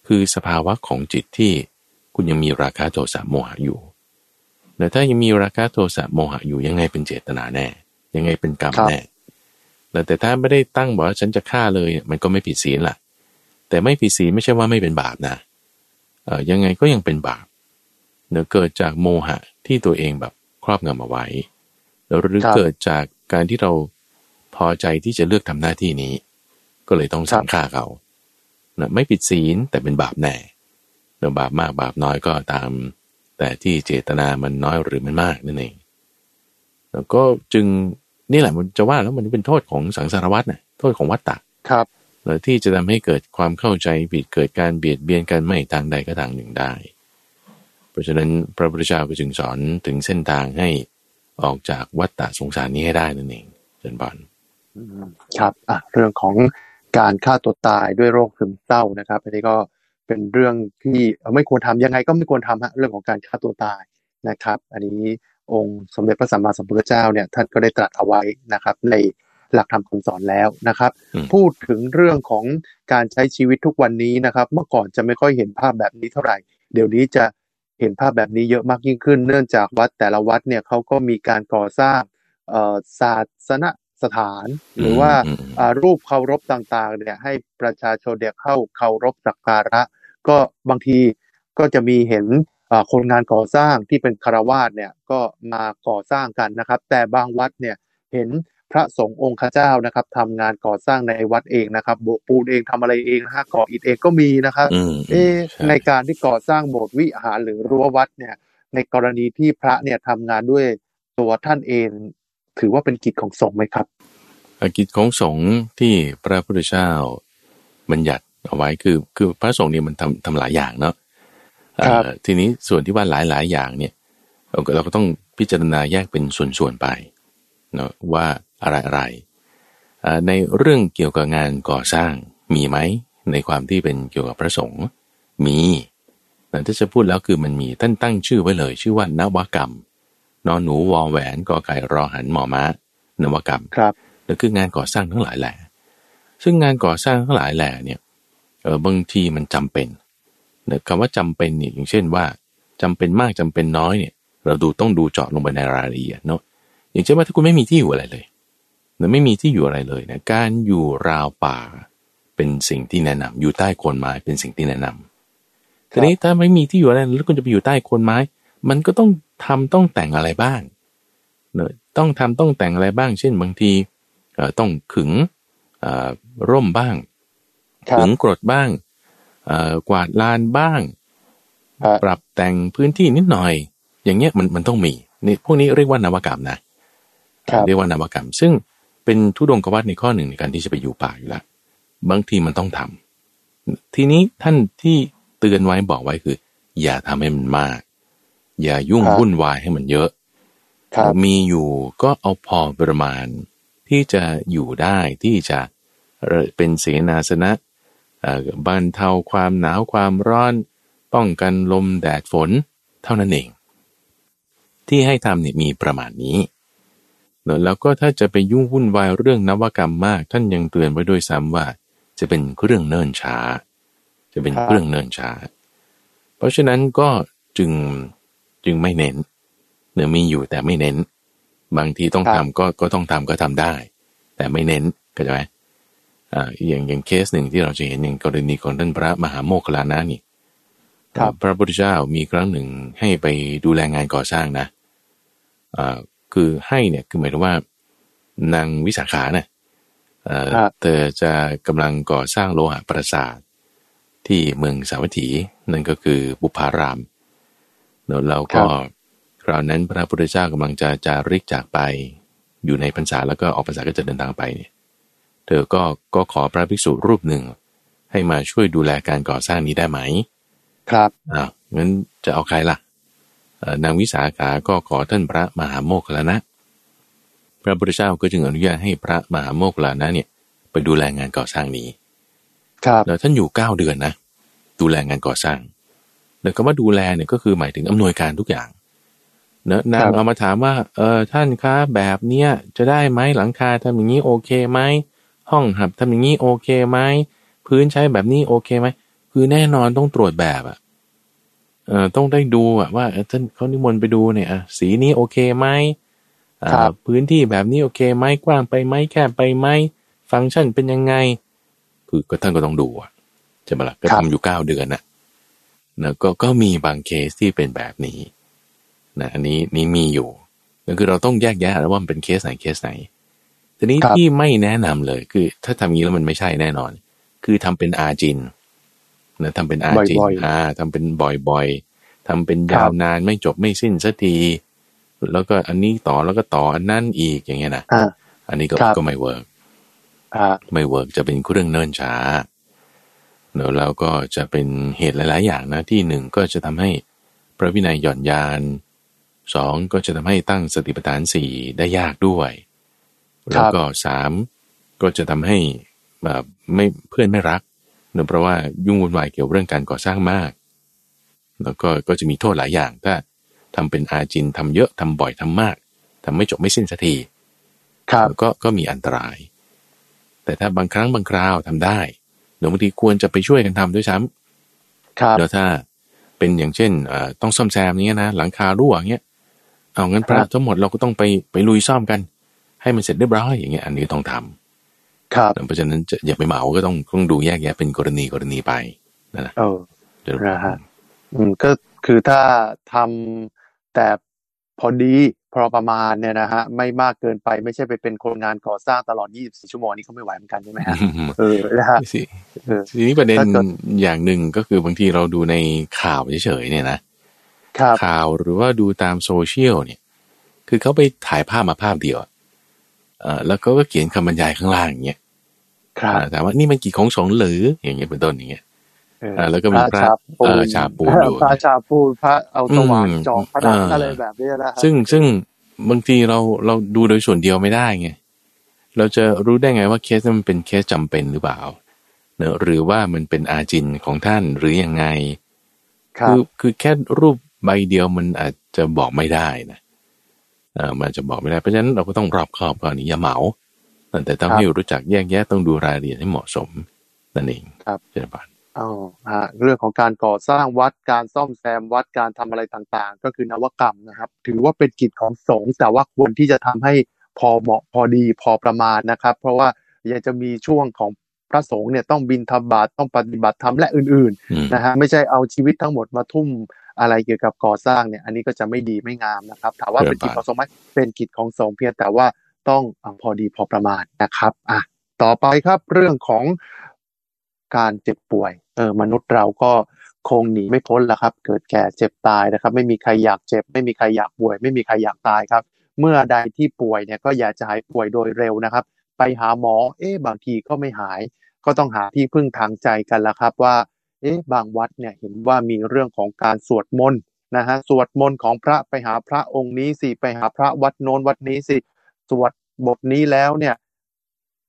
คือสภาวะของจิตที่คุณยังมีราคะโทสะโมหะอยู่ แต่ถ้ายังมีราคะโทสะโมหะอยู่ยังไงเป็นเจตนาแน่ ยังไงเป็นกรรมแน่แต่ถ้าไม่ได้ตั้งบอกว่าฉันจะฆ่าเลยมันก็ไม่ผิดศีลล่ะ แต่ไม่ผิดศีลไม่ใช่ว่าไม่เป็นบาปนะเออยังไงก็ยังเป็นบาปเนื่อเกิดจากโมหะที่ตัวเองแบบครอบงำเอาไว้หรือเกิดจากการที่เราพอใจที่จะเลือกทำหน้าที่นี้ ก็เลยต้องสั่งฆ่าเขานะไม่ผิดศีลแต่เป็นบาปแน่เนื่อบาปมากบาปน้อยก็ตาม แต่ที่เจตนามันน้อยหรือมันมากนั่นเอง แล้วก็จึงนี่แหละมันจะว่าแล้วมันเป็นโทษของสังสารวัตรนะโทษของวัตตะครับแล้วที่จะทำให้เกิดความเข้าใจผิดเกิดการเบียดเบียนกันไม่ทางใดก็ทางหนึ่งได้ เพราะฉะนั้นพระพุทธเจ้าก็จึงสอนถึงเส้นทางให้ออกจากวัฏฏะสงสารนี้ให้ได้นั่นเองเจนบอลครับอะเรื่องของการฆ่าตัวตายด้วยโรคซึมเศร้านะครับอันนี้ก็ เป็นเรื่องที่ไม่ควรทำยังไงก็ไม่ควรทำฮะเรื่องของการฆ่าตัวตายนะครับ อันนี้องค์สมเด็จพระสัมมาสัมพุทธเจ้าเนี่ยท่านก็ได้ตรัสเอาไว้นะครับ ในหลักธรรมคำสอนแล้วนะครับ พูดถึงเรื่องของการใช้ชีวิตทุกวันนี้นะครับ เมื่อก่อนจะไม่ค่อยเห็นภาพแบบนี้เท่าไหร่ เดี๋ยวนี้จะเห็นภาพแบบนี้เยอะมากยิ่งขึ้น เนื่องจากวัดแต่ละวัดเนี่ยเขาก็มีการก่อสร้างศาสนสถาน หรือว่ารูปเคารพต่างๆเนี่ยให้ประชาชนเดียเข้าเคารพสักการะ ก็บางทีก็จะมีเห็นคนงานก่อสร้างที่เป็นคารวาสเนี่ยก็มาก่อสร้างกันนะครับ แต่บางวัดเนี่ยเห็นพระสงฆ์องค์ข้าเจ้านะครับทำงานก่อสร้างในวัดเองนะครับโบกปูนเองทำอะไรเองนะฮะก่ออิฐเองก็มีนะครับเอในการที่ก่อสร้างโบสถ์วิหารหรือรั้ววัดเนี่ย ในกรณีที่พระเนี่ยทำงานด้วยตัวท่านเอง ถือว่าเป็นกิจของสงฆ์ไหมครับกิจของสงฆ์ที่พระพุทธเจ้าบัญญัติ เอาไว้คือคือพระสงฆ์เนี่ยมันทำทำหลายอย่างเนาะทีนี้ส่วนที่ว่าหลายๆอย่างเนี่ย เราก็เราก็ต้องพิจารณาแยกเป็นส่วนๆไปเนาะว่าอะไรอะไรในเรื่องเกี่ยวกับงานก่อสร้างมีไหมในความที่เป็นเกี่ยวกับพระสงฆ์มีแต่ถ้าจะพูดแล้วคือมันมีท่านตั้งชื่อไว้เลย ชื่อว่านวกรรมนอนหนูวอแหวนกอไก่รอหันหมอม้านวกรรมครับนั่นคืองานก่อสร้างทั้งหลายแหละ ซึ่งงานก่อสร้างทั้งหลายแหล่เนี่ย เออบางทีมันจำเป็นเนี่ยคำว่าจำเป็นเนี่ยอย่างเช่นว่าจำเป็นมากจำเป็นน้อยเนี่ย เราดูต้องดูเจาะลงไปในรายละเอียดเนาะอย่างเช่นว่าถ้าคุณไม่มีที่อยู่อะไรเลยหรือไม่มีที่อยู่อะไรเลยนะการอยู่ราวป่า เป็นสิ่งที่แนะนำอยู่ใต้โคนไม้เป็นสิ่งที่แนะนำทีนี้ถ้าไม่มีที่อยู่อะไรแล้วคุณจะไปอยู่ใต้โคนไม้ มันก็ต้องทำต้องแต่งอะไรบ้างเนอะต้องทำต้องแต่งอะไรบ้าง เช่นบางทีต้องขึงร่มบ้าง ขึงกรดบ้างกวาดลานบ้าง ปรับแต่งพื้นที่นิดหน่อย อย่างเงี้ยมันมันต้องมีนี่พวกนี้เรียกว่านวักรรมนะเรียกว่านวักรรม ซึ่งเป็นทุดงกวัตในข้อหนึ่งในการที่จะไปอยู่ป่าอยู่แล้วบางทีมันต้องทำทีนี้ท่านที่เตือนไว้บอกไว้คือ อย่าทำให้มันมาก อย่ายุ่งวุ่นวายให้มันเยอะมีอยู่ก็เอาพอประมาณที่จะอยู่ได้ที่จะเป็นเสนาสนะ บรรเทาความหนาวความร้อน ป้องกันลมแดดฝน เท่านั้นเอง ที่ให้ทำเนี่ยมีประมาณนี้ แล้วก็ถ้าจะไปยุ่งวุ่นวายเรื่องนวกรรมมาก ท่านยังเตือนไว้ด้วยซ้ำว่า จะเป็นเรื่องเนิ่นช้า จะเป็นเรื่องเนิ่นช้า เพราะฉะนั้นก็จึงจึงไม่เน้นเนื้อมีอยู่แต่ไม่เน้น บางทีต้องทำก็ก็ต้องทำก็ทำได้ แต่ไม่เน้นก็จะไหม อ่าอย่างอย่างเคสหนึ่งที่เราจะเห็นอย่างกรณีของท่านพระมหาโมคคลานะนี่พระพุทธเจ้ามีครั้งหนึ่งให้ไปดูแลงานก่อสร้างนะอ่าคือให้เนี่ยคือหมายถึงว่านางวิสาขาเนี่ยเธอจะกำลังก่อสร้างโลหะปราสาทที่เมืองสาวัตถีนั่นก็คือบุพารามแล้วก็คราวนั้นพระพุทธเจ้ากำลังจะจาริกจากไปอยู่ในพรรษาแล้วก็ออกพรรษาก็จะเดินทางไปเนี่ย เธอก็ก็ขอพระภิกษุรูปหนึ่ง ให้มาช่วยดูแลการก่อสร้างนี้ได้ไหม ครับอ่างั้นจะเอาใครล่ะนางวิสาขาก็ขอท่านพระมหาโมคคลานะ พระพุทธเจ้าก็จึงอนุญาตให้พระมหาโมคคลานะเนี่ย ไปดูแลงานก่อสร้างนี้ ครับแล้วท่านอยู่เก้าเดือนนะ ดูแลงานก่อสร้างแล้วก็ว่าดูแลเนี่ยก็คือหมายถึงอำนวยการทุกอย่างเนอะนางเอามาถามว่าเออท่านคะแบบเนี้ยจะได้ไหมหลังคาทำอย่างนี้โอเคไหม ห้องหับทำอย่างนี้โอเคไหมพื้พื้นใช้แบบนี้โอเคไหมคือแน่นอนต้องตรวจแบบอะเอ่อต้องได้ดูอะว่าท่านเขานิมนต์ไปดูเนี่ยสีนี้โอเคไหมพื้นที่แบบนี้โอเคไหมกว้างไปไหมแคบไปไหมฟังก์ชันเป็นยังไง คือก็ท่านก็ต้องดูอะใช่ไหมล่ะก็ทำอยู่เก้าเดือนนะนะก็ก็มีบางเคสที่เป็นแบบนี้นะอันนี้นี่มีอยู่ก็คือเราต้องแยกแยะแล้วว่ามันเป็นเคสไหนเคสไหน ทีนี้ที่ไม่แนะนำเลยคือ ถ้าทำงี้แล้วมันไม่ใช่แน่นอน คือทำเป็นอาจิณนะทำเป็นอาจิณอ่าทำเป็นบ่อยๆทำเป็นยาวนานไม่จบไม่สิ้นสักทีแล้วก็อันนี้ต่อแล้วก็ต่ออันนั้นอีกอย่างเงี้ยนะอันนี้ก็ก็ไม่ work ไม่ work จะเป็นเรื่องเนิ่นช้าเนอะแล้วก็จะเป็นเหตุหลาย ๆ อย่างนะที่หนึ่งก็จะทำให้พระวินัยหย่อนยานสองก็จะทำให้ตั้งสติปัฏฐานสี่ได้ยากด้วย แล้วก็สามก็จะทำให้แบบไม่เพื่อนไม่รักเนื่องเพราะว่ายุ่งวุ่นวายเกี่ยวเรื่องการก่อสร้างมาก แล้วก็ก็จะมีโทษหลายอย่าง ถ้าทำเป็นอาจินทำเยอะทำบ่อยทำมากทำไม่จบไม่สิ้นสักทีครับก็ก็มีอันตราย แต่ถ้าบางครั้งบางคราวทำได้เดี๋ยวบางทีควรจะไปช่วยกันทำด้วยซ้ำครับแล้วถ้าเป็นอย่างเช่นต้องซ่อมแซมนี้นะหลังคารั่วเงี้ยเอางั้นพระทั้งหมดเราก็ต้องไปไปลุยซ่อมกัน ให้มันเสร็จเรียบร้อยอย่างเงี้ยอันนี้ต้องทำครับเพราะฉะนั้นจะอย่าไปเหมาก็ต้องต้องดูแยกแยะเป็นกรณีกรณีไปนะเออนะฮะอืมก็คือถ้าทำแต่พอดีพอประมาณเนี่ยนะฮะไม่มากเกินไปไม่ใช่ไปเป็นคนงานก่อสร้างตลอด 24 ชั่วโมงนี้ก็ไม่ไหวเหมือนกันใช่ไหมฮะเออนะฮะทีนี้ประเด็นอย่างหนึ่งก็คือบางทีเราดูในข่าวเฉยๆเนี่ยนะข่าวหรือว่าดูตามโซเชียลเนี่ย คือเขาไปถ่ายภาพมาภาพเดียวเอ่อ แล้วก็เขียนคำบรรยายข้างล่างอย่างเงี้ยครับถามว่านี่มันกิจของสงฆ์หรืออย่างเงี้ยเป็นต้นอย่างเงี้ยอ่าแล้วก็มีพระเออฉาบปูนอยู่พระฉาบปูนพระเอาสว่านเจาะผนังอะไรแบบนี้นะซึ่งซึ่งบางทีเราเราดูโดยส่วนเดียวไม่ได้ไงเราจะรู้ได้ไงว่าเคสมันเป็นเคสจำเป็นหรือเปล่าเนอะหรือว่ามันเป็นอาจินของท่านหรือยังไงคือคือแค่รูปใบเดียวมันอาจจะบอกไม่ได้นะเออ มันจะบอกไม่ได้เพราะฉะนั้นเราก็ต้องรอบคอบก่อนนี้อย่าเหมาแต่ต้องให้รู้จักแยกแยะต้องดูรายละเอียดให้เหมาะสมนั่นเองครับเจริญบานอ๋อฮะเรื่องของการก่อสร้างวัดการซ่อมแซมวัดการทำอะไรต่างๆ ก็คือนวักรรมนะครับ ถือว่าเป็นกิจของสงฆ์แต่ว่าควรที่จะทำให้พอเหมาะพอดีพอประมาณนะครับ เพราะว่ายังจะมีช่วงของพระสงฆ์เนี่ยต้องบินธบาตต้องปฏิบัติธรรมและอื่นๆนะฮะไม่ใช่เอาชีวิตทั้งหมดมาทุ่ม อะไรเกี่ยวกับก่อสร้างเนี่ย อันนี้ก็จะไม่ดีไม่งามนะครับ ถามว่าเป็นกิจของสงฆ์ไหมเป็นกิจของสงฆ์เพียงแต่ว่าต้องพอดีพอประมาณนะครับ อะ ต่อไปครับเรื่องของการเจ็บป่วย เออ มนุษย์เราก็คงหนีไม่พ้นละครับ เกิดแก่เจ็บตายนะครับ ไม่มีใครอยากเจ็บ ไม่มีใครอยากป่วย ไม่มีใครอยากตายครับ เมื่อใดที่ป่วยเนี่ยก็อยากจะหายป่วยโดยเร็วนะครับ ไปหาหมอ เอ๊ะบางทีก็ไม่หาย ก็ต้องหาที่พึ่งทางใจกันละครับว่า เอ๊ะบางวัดเนี่ยเห็นว่ามีเรื่องของการสวดมนต์นะฮะสวดมนต์ของพระไปหาพระองค์นี้สิไปหาพระวัดโน้นวัดนี้สิสวดบทนี้แล้วเนี่ย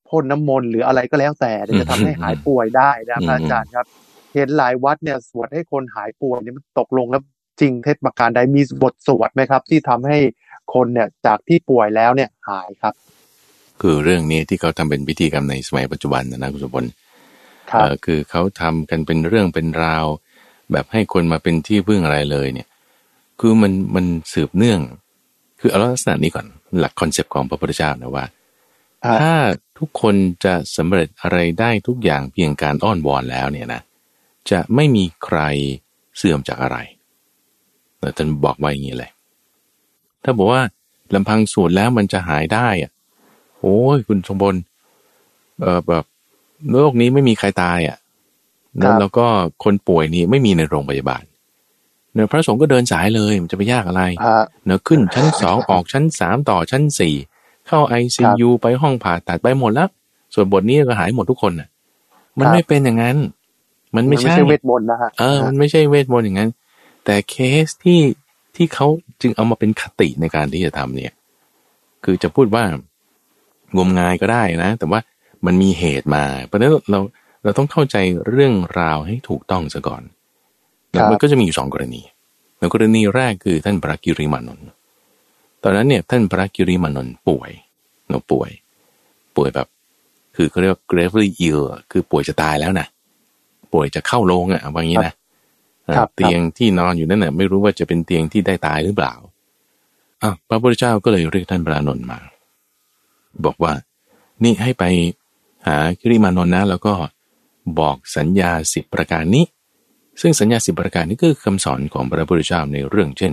พ่นน้ำมนต์หรืออะไรก็แล้วแต่จะทำให้หายป่วยได้นะครับอาจารย์ครับ เห็นหลายวัดเนี่ยสวดให้คนหายป่วยนี่มันตกลงแล้วจริงเท็จประการใดมีบทสวดไหมครับ ที่ทำให้คนเนี่ยจากที่ป่วยแล้วเนี่ยหายครับ คือเรื่องนี้ที่เขาทำเป็นพิธีกรรมในสมัยปัจจุบันนะคุณสุพล คือเขาทำกันเป็นเรื่องเป็นราว แบบให้คนมาเป็นที่พึ่งอะไรเลยเนี่ย คือมันมันสืบเนื่อง คือเอาลักษณะนี้ก่อนหลัก concept ของพระพุทธเจ้านะว่า ถ้าทุกคนจะสำเร็จอะไรได้ทุกอย่างเพียงการอ้อนวอนแล้วเนี่ยนะจะไม่มีใครเสื่อมจากอะไรแต่ท่านบอกไว้อย่างนี้เลย ถ้าบอกว่าลำพังสวดแล้วมันจะหายได้อะโอ้ยคุณสมบลเออแบบ โลกนี้ไม่มีใครตายอะ่ะแล้วก็คนป่วยนี่ไม่มีในโรงพยาบาลเนื้อพระสงฆ์ก็เดินสายเลยมันจะไปยากอะไรเนื้อขึ้นชั้นสองออกชั้นสามต่อชั้นสี่เข้าไอซียูไปห้องผ่าตัดไปหมดแล้ว ส่วนบทนี้ก็หายหมดทุกคนน่ะ มันไม่เป็นอย่างนั้น มันไม่ใช่เวทมนต์นะฮะเออมันไม่ใช่เวทมนต์อย่างนั้น แต่เคสที่ที่เขาจึงเอามาเป็นคติในการที่จะทำเนี่ย คือจะพูดว่างมงายก็ได้นะ แต่ว่า มันมีเหตุมา เพราะฉะนั้นเราเราต้องเข้าใจเรื่องราวให้ถูกต้องซะก่อนแล้วมันก็จะมีอยู่สองกรณีกรณีแรกคือท่านพระกิริมานนท์ตอนนั้นเนี่ยท่านพระกิริมานนท์ป่วยเนาป่วย ป่วยแบบคืคือเขาเรียกว่า gravely ill อะคือป่วยจะตายแล้วนะป่วยจะเข้าโรงอะว่างี้นะเอ่อครับเตียงที่นอนอยู่นั่นน่ะไม่รู้ว่าจะเป็นเตียงที่ได้ตายหรือเปล่าอ้าวพระพุทธเจ้าก็เลยเรียกท่านพระอานนท์มา บอกว่า นี่ให้ไป หาคิริมานนท์นะ แล้วก็บอกสัญญาสิบประการนี้ ซึ่งสัญญาสิบประการนี้ก็คือคำสอนของพระพุทธเจ้าในเรื่องเช่น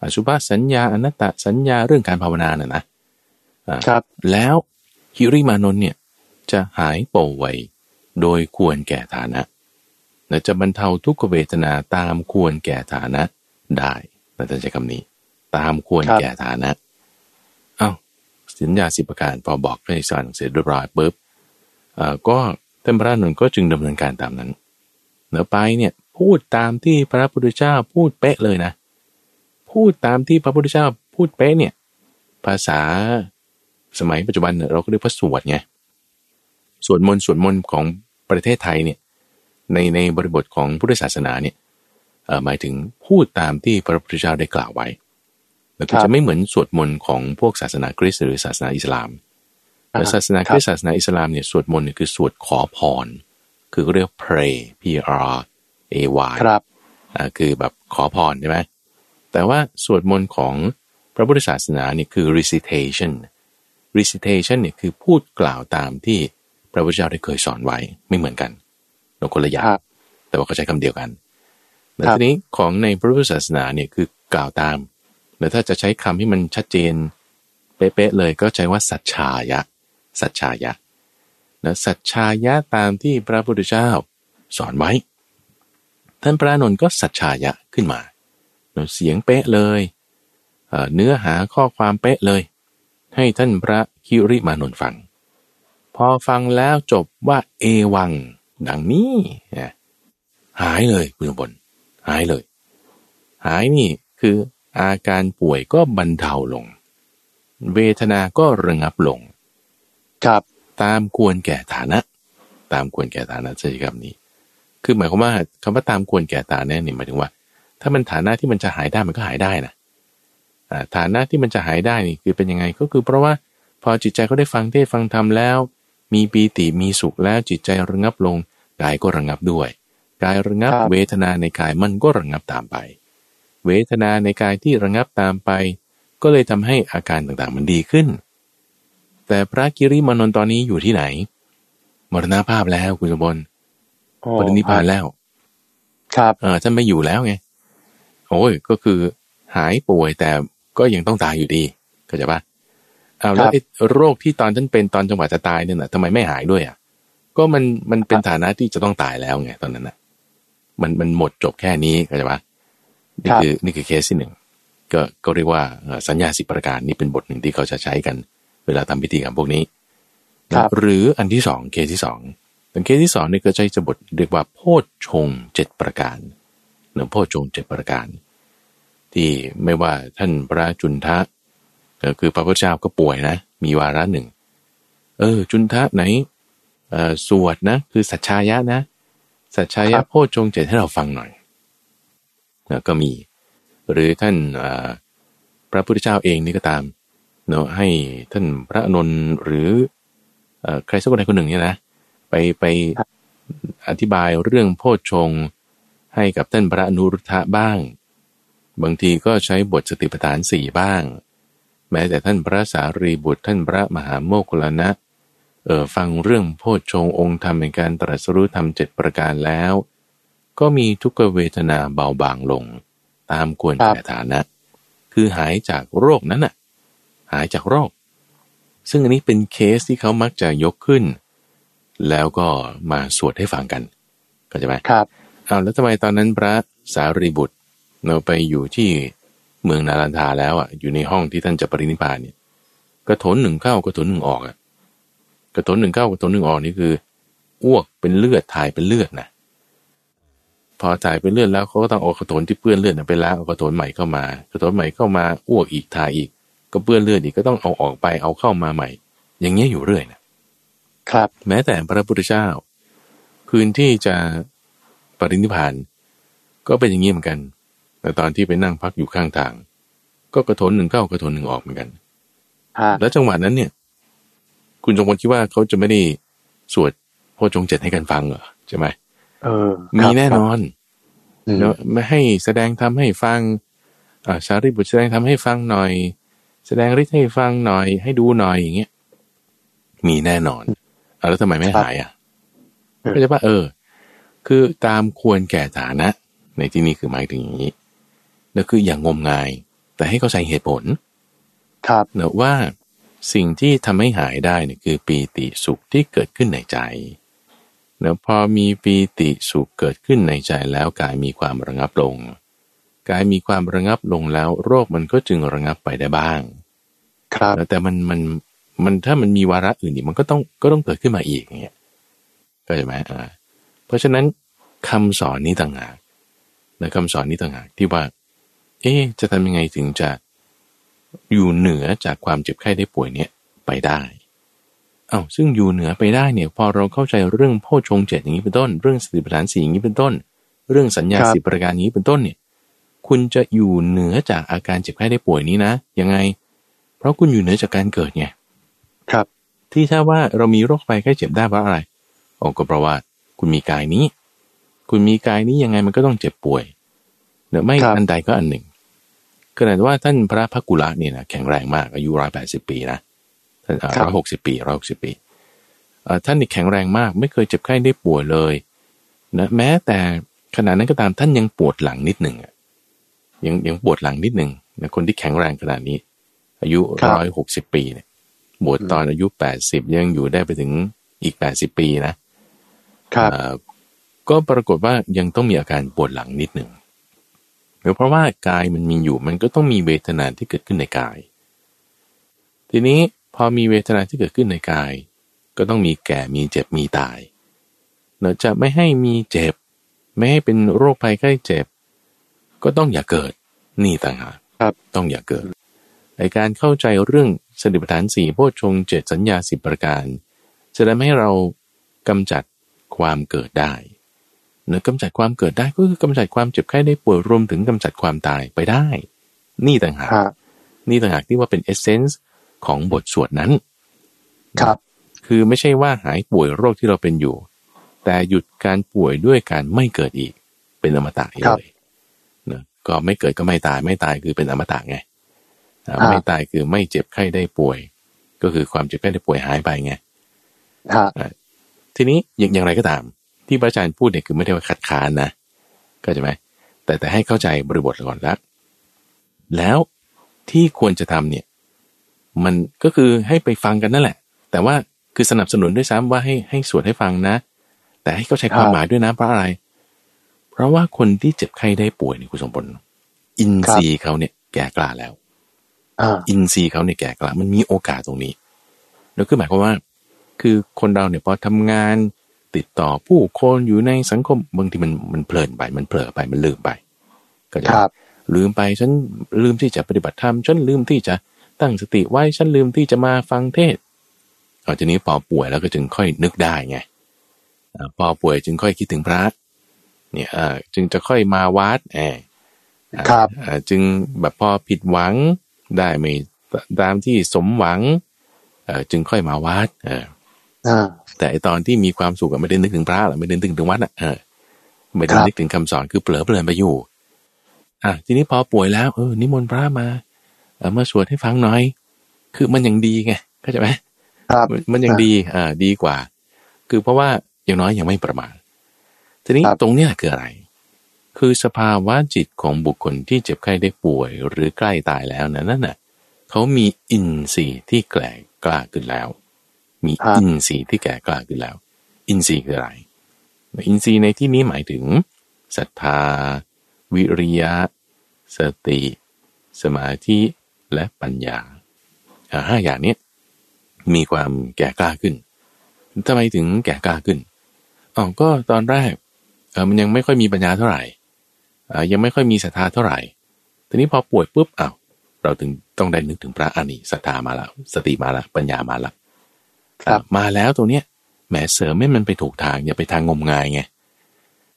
อสุภสัญญาอนัตตสัญญาเรื่องการภาวนาน่ะนะอ่าครับ แล้วคิริมานนท์เนี่ยจะหายป่วยโดยควรแก่ฐานะและจะบรรเทาทุกขเวทนาตามควรแก่ฐานะได้เราจะใช้คำนี้ ตามควรครับแก่ฐานะ เอ้าสัญญาสิบประการพอบอกให้สอนเสร็จเรียบร้อยปุ๊บเอ่อ ก็ท่านพระนนท์ก็จึงดำเนินการตามนั้นแล้วไปเนี่ยพูดตามที่พระพุทธเจ้าพูดเป๊ะเลยนะ พูดตามที่พระพุทธเจ้าพูดเป๊ะเนี่ย ภาษาสมัยปัจจุบันเนี่ยเราก็เรียกว่าสวดไงสวดมนต์สวดมนต์ของประเทศไทยเนี่ยในในบริบทของพุทธศาสนาเนี่ยหมายถึงพูดตามที่พระพุทธเจ้าได้กล่าวไว้แล้วก็ครับจะไม่เหมือนสวดมนต์ของพวกศาสนาคริสต์หรือศาสนาอิสลาม แต่ศาสนาคริสต์ศาสนาอิสลามเนี่ยสวดมนต์เนี่ยคือสวดขอพร คือเรียก pray p r a y ครับอ่าคือแบบขอพรใช่ไหมแต่ว่าสวดมนต์ของพระพุทธศาสนาเนี่ยคือ recitation recitation เนี่ยคือพูดกล่าวตามที่พระพุทธเจ้าได้เคยสอนไว้ไม่เหมือนกันเราคนละอย่าคงรับแต่ว่าเขาใช้คำเดียวกันแต่ครับทีนี้ของในพระพุทธศาสนาเนี่ยคือกล่าวตามแต่ถ้าจะใช้คำที่มันชัดเจน เป๊ะๆเลยก็ใช้ว่าสัจชายะ สัจชายะนะสัจชายะตามที่พระพุทธเจ้าสอนไว้ ท่านพระนนท์ก็สัจชายะขึ้นมาเนเสียงเป๊ะเลยเนื้อหาข้อความเป๊ะเลย ให้ท่านพระคิริมานนท์ฟัง พอฟังแล้วจบว่าเอวัง ดังนี้หายเลยคุณบลหายเลย หายนี่คืออาการป่วยก็บรรเทาลง เวทนาก็ระงับลง ครับ ตามควรแก่ฐานะ ตามควรแก่ฐานะใช้คำนี้ คือหมายความว่าคำว่าตามควรแก่ฐานะเนี่ยหมายถึงว่า ถ้ามันฐานะที่มันจะหายได้มันก็หายได้นะอ่าฐานะที่มันจะหายได้นี่คือเป็นยังไงก็คือเพราะว่าพอจิตใจเขาได้ฟังเทศน์ฟังธรรมแล้ว มีปีติมีสุขแล้วจิตใจระงับลงกายก็ระงับด้วยกายระงับครับเวทนาในกายมันก็ระงับตามไป เวทนาในกายที่ระงับตามไป ก็เลยทำให้อาการต่างๆมันดีขึ้น แต่พระกิริมานนท์ตอนนี้อยู่ที่ไหน มรณภาพแล้วคุณสมบลโอ้ปรินิพพานแล้ว ครับเออท่านไม่อยู่แล้วไงโอ้ยก็คือหายป่วยแต่ก็ยังต้องตายอยู่ดีเข้าใจปะเอาแล้วไอ้โรคที่ตอนท่านเป็นตอนจังหวะจะตายเนี่ยนะทำไมไม่หายด้วยอะ ก็มันมันเป็นฐานะที่จะต้องตายแล้วไงตอนนั้นน่ะมันมันหมดจบแค่นี้เข้าใจปะนี่คือนี่คือเคสที่หนึ่งก็ก็เรียกว่าเอ่อสัญญาสิบประการนี่เป็นบทหนึ่งที่เขาจะใช้กัน เวลาทำพิธีกรรมพวกนี้ครับหรืออันที่สองเคสที่สองเป็นเคสที่สองนี่ก็ใช้จะบทเรียกว่าโพชฌงค์เจ็ดประการเนื้อโพชฌงค์เจ็ดประการ ที่ไม่ว่าท่านพระจุนทะเอ่อคือพระพุทธเจ้าก็ป่วยนะ มีวาระหนึ่ง เออ จุนทะไหนเอ่อสวดนะ คือสัจชายะนะ สัจชายะโพชฌงค์เจ็ดให้เราฟังหน่อยแล้วก็มี หรือท่านเอ่อพระพุทธเจ้าเองนี่ก็ตาม เนาะให้ท่านพระอานนท์หรือเอ่อใครสักคนใดคนหนึ่งเนี่ยนะไปไปอธิบายเรื่องโพชฌงค์ให้กับท่านพระอนุรุทธะบ้าง บางทีก็ใช้บทสติปัฏฐานสี่บ้าง แม้แต่ท่านพระสารีบุตรท่านพระมหาโมคคัลลานะเออฟังเรื่องโพชฌงค์องค์ธรรมในการตรัสรู้ธรรมเจ็ดประการแล้ว ก็มีทุกขเวทนาเบาบางลง ตามควรครับแก่ฐานะ คือหายจากโรคนั้นน่ะ หายจากโรค ซึ่งอันนี้เป็นเคสที่เขามักจะยกขึ้น แล้วก็มาสวดให้ฟังกันก็จะไหมครับอ้าวแล้วทำไมตอนนั้นพระสารีบุตรเราไปอยู่ที่เมืองนารันทาแล้วอะอยู่ในห้องที่ท่านจะปรินิพพานเนี่ยกระโถนหนึ่งเข้ากระโถนหนึ่งออกอะกระโถนหนึ่งเข้ากระโถนหนึ่งออกนี่คืออ้วกเป็นเลือดถ่ายเป็นเลือดนะพอถ่ายเป็นเลือดแล้วเขาก็ต้องเอากระโถนที่เปื้อนเลือดน่ะไปล้างเอากระโถนใหม่เข้ามากระโถนใหม่เข้ามาอ้วกอีกถ่ายอีก ก็เปื้อนเลือดอีกก็ต้องเอาออกไปเอาเข้ามาใหม่ อย่างเงี้ยอยู่เรื่อยนะครับ แม้แต่พระพุทธเจ้า คืนที่จะปรินิพพานก็เป็นอย่างนี้เหมือนกัน แต่ตอนที่ไปนั่งพักอยู่ข้างทาง ก็กระโถนหนึ่งเข้ากระโถนหนึ่งออกเหมือนกันฮะแล้วจังหวะนั้นเนี่ย คุณจงพลคิดว่าเขาจะไม่ได้สวดโพชงเจ็ดให้กันฟังเหรอใช่ไหมเออ มีแน่นอนอืมแล้วไม่ให้แสดงทำให้ฟัง อ่าสารีบุตรแสดงทำให้ฟังหน่อย แสดงฤทธิ์ให้ฟังหน่อย ให้ดูหน่อยอย่างเงี้ยมีแน่นอนเอาแล้วทำไมไม่หายอะก็จะว่าเออ คือตามควรแก่ฐานะ ในที่นี้คือหมายถึงอย่างนี้แล้วคืออย่างงมงาย แต่ให้เข้าใจเหตุผล ครับเนะว่าสิ่งที่ทำให้หายได้เนี่ยคือปีติสุขที่เกิดขึ้นในใจเนะพอมีปีติสุขเกิดขึ้นในใจแล้วกายมีความระงับลง กายมีความระงับลงแล้ว โรคมันก็จึงระงับไปได้บ้าง ครับนะแต่มันมันมันถ้ามันมีวาระอื่นอีกมันก็ต้องก็ต้องเกิดขึ้นมาอีกอย่างเงี้ยก็ใช่ไหมอ่าเพราะฉะนั้นคำสอนนี้ต่างหากนะคำสอนนี้ต่างหากที่ว่า เอ๊ะจะทำยังไงถึงจะอยู่เหนือจากความเจ็บไข้ได้ป่วยเนี่ยไปได้เอา้าซึ่งอยู่เหนือไปได้เนี่ย พอเราเข้าใจเรื่องโพชฌงค์เจ็ดอย่างนี้เป็นต้น เรื่องสติปัฏฐานสี่อย่างนี้เป็นต้น เรื่องสัญญาครับสิบประการนี้เป็นต้นเนี่ย คุณจะอยู่เหนือจากอาการเจ็บไข้ได้ป่วยนี้นะยังไง เพราะคุณอยู่เหนือจากการเกิดไงครับ ที่ถ้าว่าเรามีโรคภัยไข้เจ็บได้เพราะอะไรโอ้ก็เพราะว่าคุณมีกายนี้ คุณมีกายนี้ยังไงมันก็ต้องเจ็บป่วยเดี๋ยวไม่ครับอันใดก็อันหนึ่งขนาดว่าท่านพระพักกุละเนี่ยนะแข็งแรงมากอายุร้อยแปดสิบปีนะท่านร้อยหกสิบปีร้อยหกสิบปีเอ่อท่านนี่แข็งแรงมาก ไม่เคยเจ็บไข้ได้ป่วยเลยนะแม้แต่ขณะนั้นก็ตามท่านยังปวดหลังนิดหนึ่งอะ ยังยังปวดหลังนิดหนึ่งนะคนที่แข็งแรงขนาดนี้ อายุครับร้อยหกสิบปีเนี่ยบวชตอนอายุแปดสิบยังอยู่ได้ไปถึงอีกแปดสิบปีนะครับเอ่อก็ปรากฏว่ายังต้องมีอาการปวดหลังนิดหนึ่งเพราะว่ากายมันมีอยู่มันก็ต้องมีเวทนาที่เกิดขึ้นในกาย ทีนี้พอมีเวทนาที่เกิดขึ้นในกาย ก็ต้องมีแก่มีเจ็บมีตายเราจะไม่ให้มีเจ็บ ไม่ให้เป็นโรคภัยไข้เจ็บ ก็ต้องอย่าเกิดนี่ต่างหากครับต้องอย่าเกิดในการเข้าใจเรื่องสติปัฏฐานสี่โพชฌงค์เจ็ดสัญญาสิบประการ จะทำให้เรากำจัดความเกิดได้เนื้อกำจัดความเกิดได้ก็คือกำจัดความเจ็บไข้ได้ป่วยรวมถึงกำจัดความตายไปได้ นี่ต่างหากฮะนี่ต่างหากที่ว่าเป็นเอเซนส์ของบทสวดนั้น ครับ คือไม่ใช่ว่าหายป่วยโรคที่เราเป็นอยู่ แต่หยุดการป่วยด้วยการไม่เกิดอีก เป็นอมตะครัเลบยนะ ก็ไม่เกิดก็ไม่ตายไม่ตายคือเป็นอมตะไงอ่าอ่าไม่ตายคือไม่เจ็บไข้ได้ป่วย ก็คือความเจ็บไข้ได้ป่วยหายไปไงฮะทีนี้อย่างอย่างไรก็ตาม ที่พระอาจารย์พูดเนี่ยคือไม่ได้ว่าคัดค้านนะก็ใช่ไหมแต่แต่ให้เข้าใจบริบทก่อนละแล้วที่ควรจะทำเนี่ย มันก็คือให้ไปฟังกันนั่นแหละ แต่ว่าคือสนับสนุนด้วยซ้ำว่าให้ให้สวดให้ฟังนะ แต่ให้เข้าใจความหมายด้วยนะเพราะอะไร เพราะว่าคนที่เจ็บไข้ได้ป่วยเนี่ยคุณสมบัติอินทรีย์เขาเนี่ยแก่กล้าแล้วอ่าอินทรีย์เขาเนี่ยแก่กล้ามันมีโอกาสตรงนี้แล้วคือหมายความว่า คือคนเราเนี่ยพอทำงานติดต่อผู้คนอยู่ในสังคมบางทีมันมันเพลินไป มันเผลอไปมันลืมไป ก็จะครับลืมไปฉันลืมที่จะปฏิบัติธรรมฉันลืมที่จะตั้งสติไว้ฉันลืมที่จะมาฟังเทศน์เอาทีนี้พอป่วยแล้วก็จึงค่อยนึกได้ไงอ่าพอป่วยจึงค่อยคิดถึงพระ เนี่ยเอ่อจึงจะค่อยมาวัดแอบอ่าครับอ่าจึงแบบพอผิดหวังได้ไม่ตามที่สมหวังเอ่อจึงค่อยมาวัดเอออ่าแต่ไอ้ตอนที่มีความสุขอะไม่ได้นึกถึงพระหรอกไม่ได้นึกถึงวัดอะเออไม่ได้ครับนึกถึงคำสอนคือเผลอเพลินไปอยู่อะทีนี้พอป่วยแล้วเออนิมนต์พระมาเออมาสวดให้ฟังหน่อย คือมันยังดีไงเข้าใจไหมครับมันมันยังดีอ่าดีกว่า คือเพราะว่าอย่างน้อยยังไม่ประมาท ทีนี้ครับตรงเนี้ยคืออะไร คือสภาวะจิตของบุคคลที่เจ็บไข้ได้ป่วยหรือใกล้ตายแล้วนะนั่นน่ะเขามีอินทรีย์ที่แกล่กล้าขึ้นแล้ว มีครับอินทรีย์ที่แก่กล้าขึ้นแล้ว อินทรีย์คืออะไร อินทรีย์ในที่นี้หมายถึงศรัทธา วิริยะ สติ สมาธิและปัญญาอ่าห้าอย่างเนี้ยมีความแก่กล้าขึ้นทำไมถึงแก่กล้าขึ้นอ๋อก็ตอนแรกเออ มันยังไม่ค่อยมีปัญญาเท่าไหร่อ่ายังไม่ค่อยมีศรัทธาเท่าไหร่ทีนี้พอป่วยปุ๊บอ้าวเราถึงต้องได้นึกถึงพระอานิศรัทธามาแล้วสติมาแล้วปัญญามาแล้วครับอะมาแล้วตรงเนี้ยแหมเสริมให้มันไปถูกทางอย่าไปทางงมงายไง